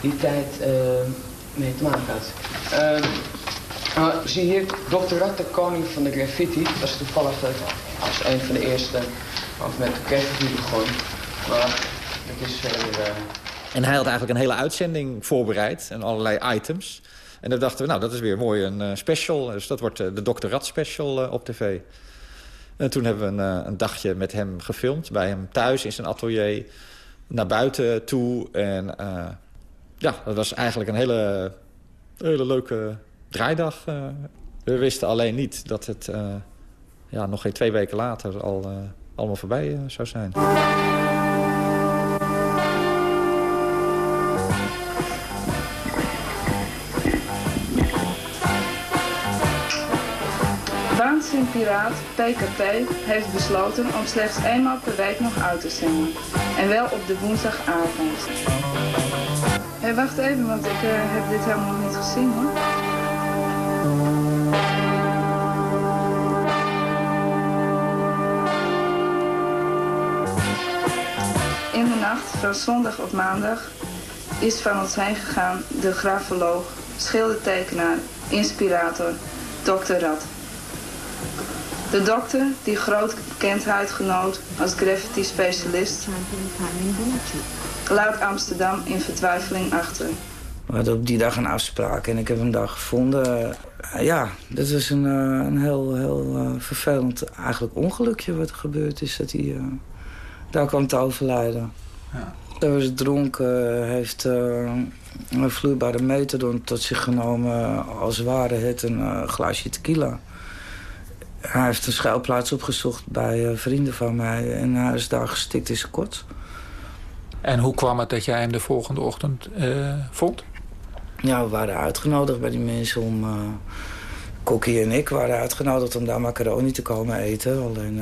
die tijd mee te maken had. Uh, zie hier, Dr. Rat, de koning van de graffiti. Dat is toevallig als een van de eerste of met graffiti begon. Maar dat is.
En hij had eigenlijk een hele uitzending voorbereid en allerlei items. En dan dachten we, nou, dat is weer mooi een uh, special. Dus dat wordt uh, de Dr. Rat special uh, op tv. En toen hebben we een, een, dagje met hem gefilmd. Bij hem thuis in zijn atelier. Naar buiten toe. En ja, dat was eigenlijk een hele, hele leuke draaidag. Eh. we wisten alleen niet dat het ja, nog geen twee weken later al allemaal voorbij zou zijn.
Piraat, PKP, heeft besloten om slechts eenmaal per week nog uit te zenden. En wel op de woensdagavond. Hé, wacht even, want ik uh, heb dit helemaal niet gezien hoor. In de nacht van zondag op maandag is van ons heen gegaan de grafoloog, schildertekenaar, inspirator, Dr. Rad. De dokter, die groot bekendheid genoot als graffiti-specialist, laat Amsterdam in vertwijfeling achter.
We hadden op die dag een afspraak en ik heb hem daar gevonden. Uh, ja, dat was een, uh, een heel, heel uh, vervelend eigenlijk ongelukje wat er gebeurd is. Dat hij daar kwam te overlijden. Ja. Hij was dronken, heeft een vloeibare methadon tot zich genomen. Als ware het een glaasje tequila. Hij heeft een schuilplaats opgezocht bij vrienden van mij. En hij is daar gestikt in zijn kot.
En hoe kwam het dat jij hem de volgende ochtend uh, vond?
Ja, we waren uitgenodigd bij die mensen om... Uh, Kokkie en ik waren uitgenodigd om daar macaroni te komen eten. Alleen...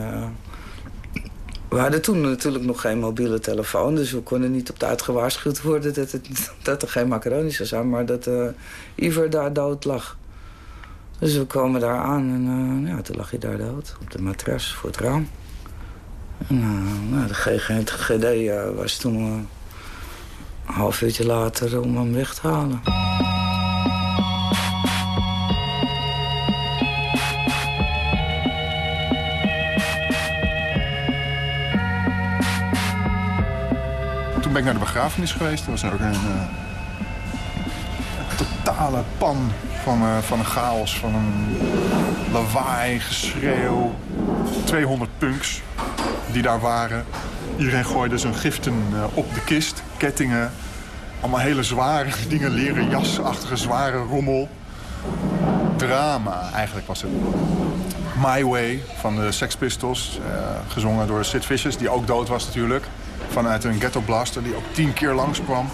We hadden toen natuurlijk nog geen mobiele telefoon... dus we konden niet op tijd gewaarschuwd worden dat, het, [LAUGHS] dat er geen macaroni zou zijn... maar dat uh, Iver daar dood lag. Dus we komen daar aan en ja, toen lag hij daar dood. Op de matras voor het raam. Nou, nou, de GGD uh, was toen uh, een half uurtje later om hem weg te halen.
Toen ben ik naar de begrafenis geweest. Dat was ook een, uh, totale pan van, uh, van een chaos, van een lawaai, geschreeuw. 200 punks die daar waren. Iedereen gooide zijn giften eh, op de kist, kettingen. Allemaal hele zware [LAUGHS] dingen, leren jasachtige zware rommel. Drama eigenlijk was het. My Way van de Sex Pistols, uh, gezongen door Sid Vicious, die ook dood was natuurlijk. Vanuit een ghetto blaster die ook tien keer langskwam.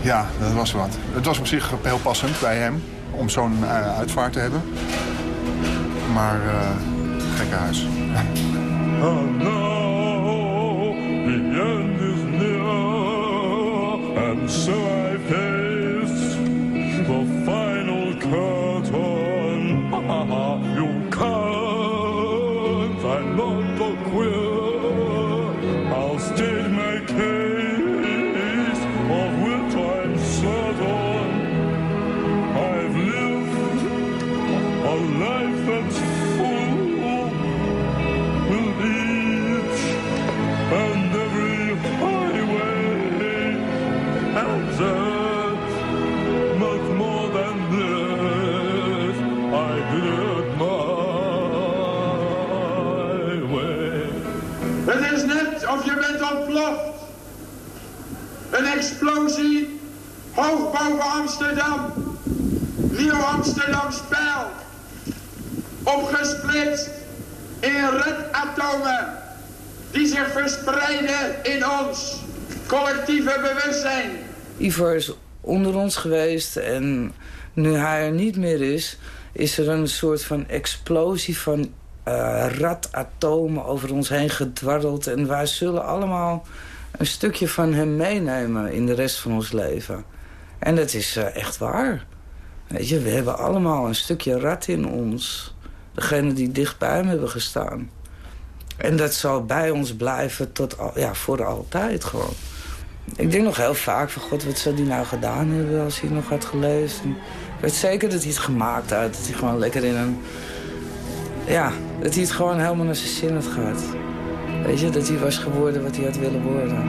Ja, dat was wat. Het was op zich heel passend bij hem om zo'n uh, uitvaart te hebben. Maar uh, gekkenhuis. [LAUGHS] Oh no, the end is near, and so
Ivor is onder ons geweest en nu hij er niet meer is... is er een soort van explosie van uh, radatomen over ons heen gedwarreld. En wij zullen allemaal een stukje van hem meenemen in de rest van ons leven. En dat is uh, echt waar. Weet je, we hebben allemaal een stukje rat in ons. Degene die dicht bij hem hebben gestaan. En dat zal bij ons blijven tot al, ja, voor altijd gewoon. Ik denk nog heel vaak van, god, wat zou die nou gedaan hebben als hij nog had geleefd. En ik weet zeker dat hij het gemaakt had. Dat hij gewoon lekker in een... Ja, dat hij het gewoon helemaal naar zijn zin had gehad. Weet je, dat hij was geworden wat hij had willen worden.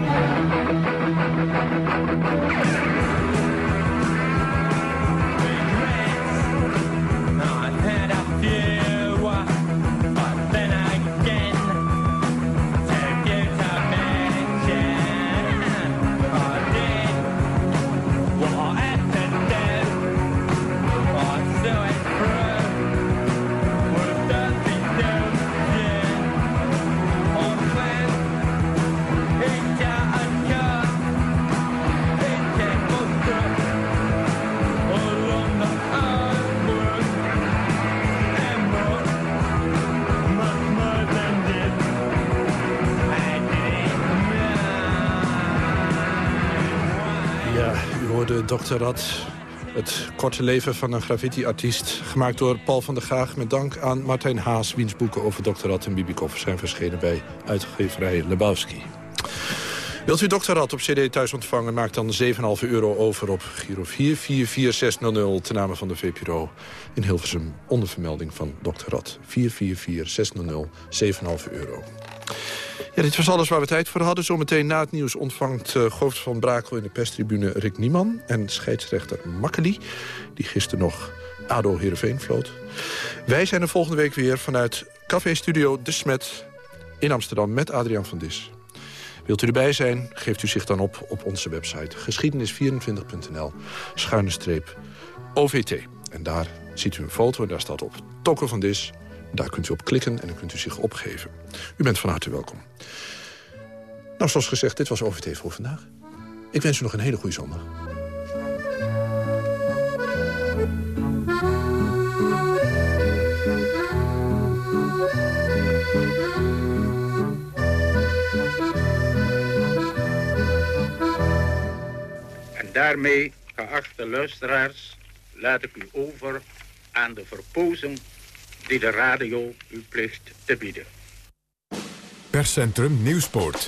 Rad. Het korte leven van een graffiti-artiest. Gemaakt door Paul van der Gaag. Met dank aan Martijn Haas, wiens boeken over Dr. Rad en Bibi Koffer zijn verschenen bij uitgeverij Lebowski. Wilt u Dr. Rad op cd thuis ontvangen? Maak dan 7,5 euro over op Giro 444600 ten name van de VPRO. In Hilversum onder vermelding van Dr. Rad. 444600, 7,5 euro. Dit was alles waar we tijd voor hadden. Zometeen na het nieuws ontvangt uh, van Brakel in de perstribune Rick Nieman... en scheidsrechter Makkeli, die gisteren nog ADO Heerenveen floot. Wij zijn er volgende week weer vanuit Café Studio De Smet in Amsterdam met Adriaan van Dis. Wilt u erbij zijn, geeft u zich dan op op onze website geschiedenis24.nl schuine streep OVT. En daar ziet u een foto en daar staat op Tokkel van Dis daar kunt u op klikken en dan kunt u zich opgeven. U bent van harte welkom. Nou, zoals gezegd, dit was OVT voor vandaag. Ik wens u nog een hele goede zondag.
En daarmee, geachte luisteraars, laat ik u over aan de verpozen die de radio u plicht te bieden.
Perscentrum Nieuwspoort.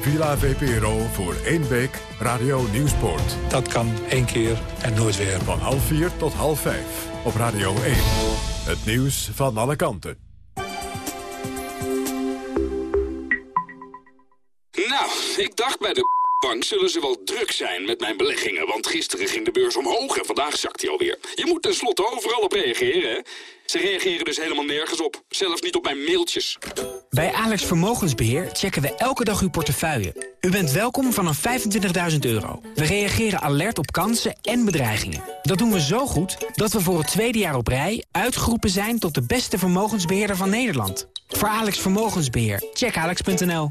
Villa VPRO voor één week Radio Nieuwspoort.
Dat kan één keer en nooit weer.
Van half vier tot half vijf op Radio 1. Het nieuws van alle kanten.
Nou, ik dacht bij de bank zullen ze wel druk zijn met mijn beleggingen. Want gisteren ging de beurs omhoog en vandaag zakt hij alweer. Je moet tenslotte overal op reageren, hè? Ze reageren dus helemaal nergens op. Zelfs niet op mijn mailtjes.
Bij Alex Vermogensbeheer checken we elke dag uw portefeuille. U bent welkom vanaf 25.000 euro. We reageren alert op kansen en bedreigingen. Dat doen we zo goed dat we voor het tweede jaar op rij... uitgeroepen zijn tot de beste vermogensbeheerder van Nederland. Voor Alex Vermogensbeheer, check alex.nl.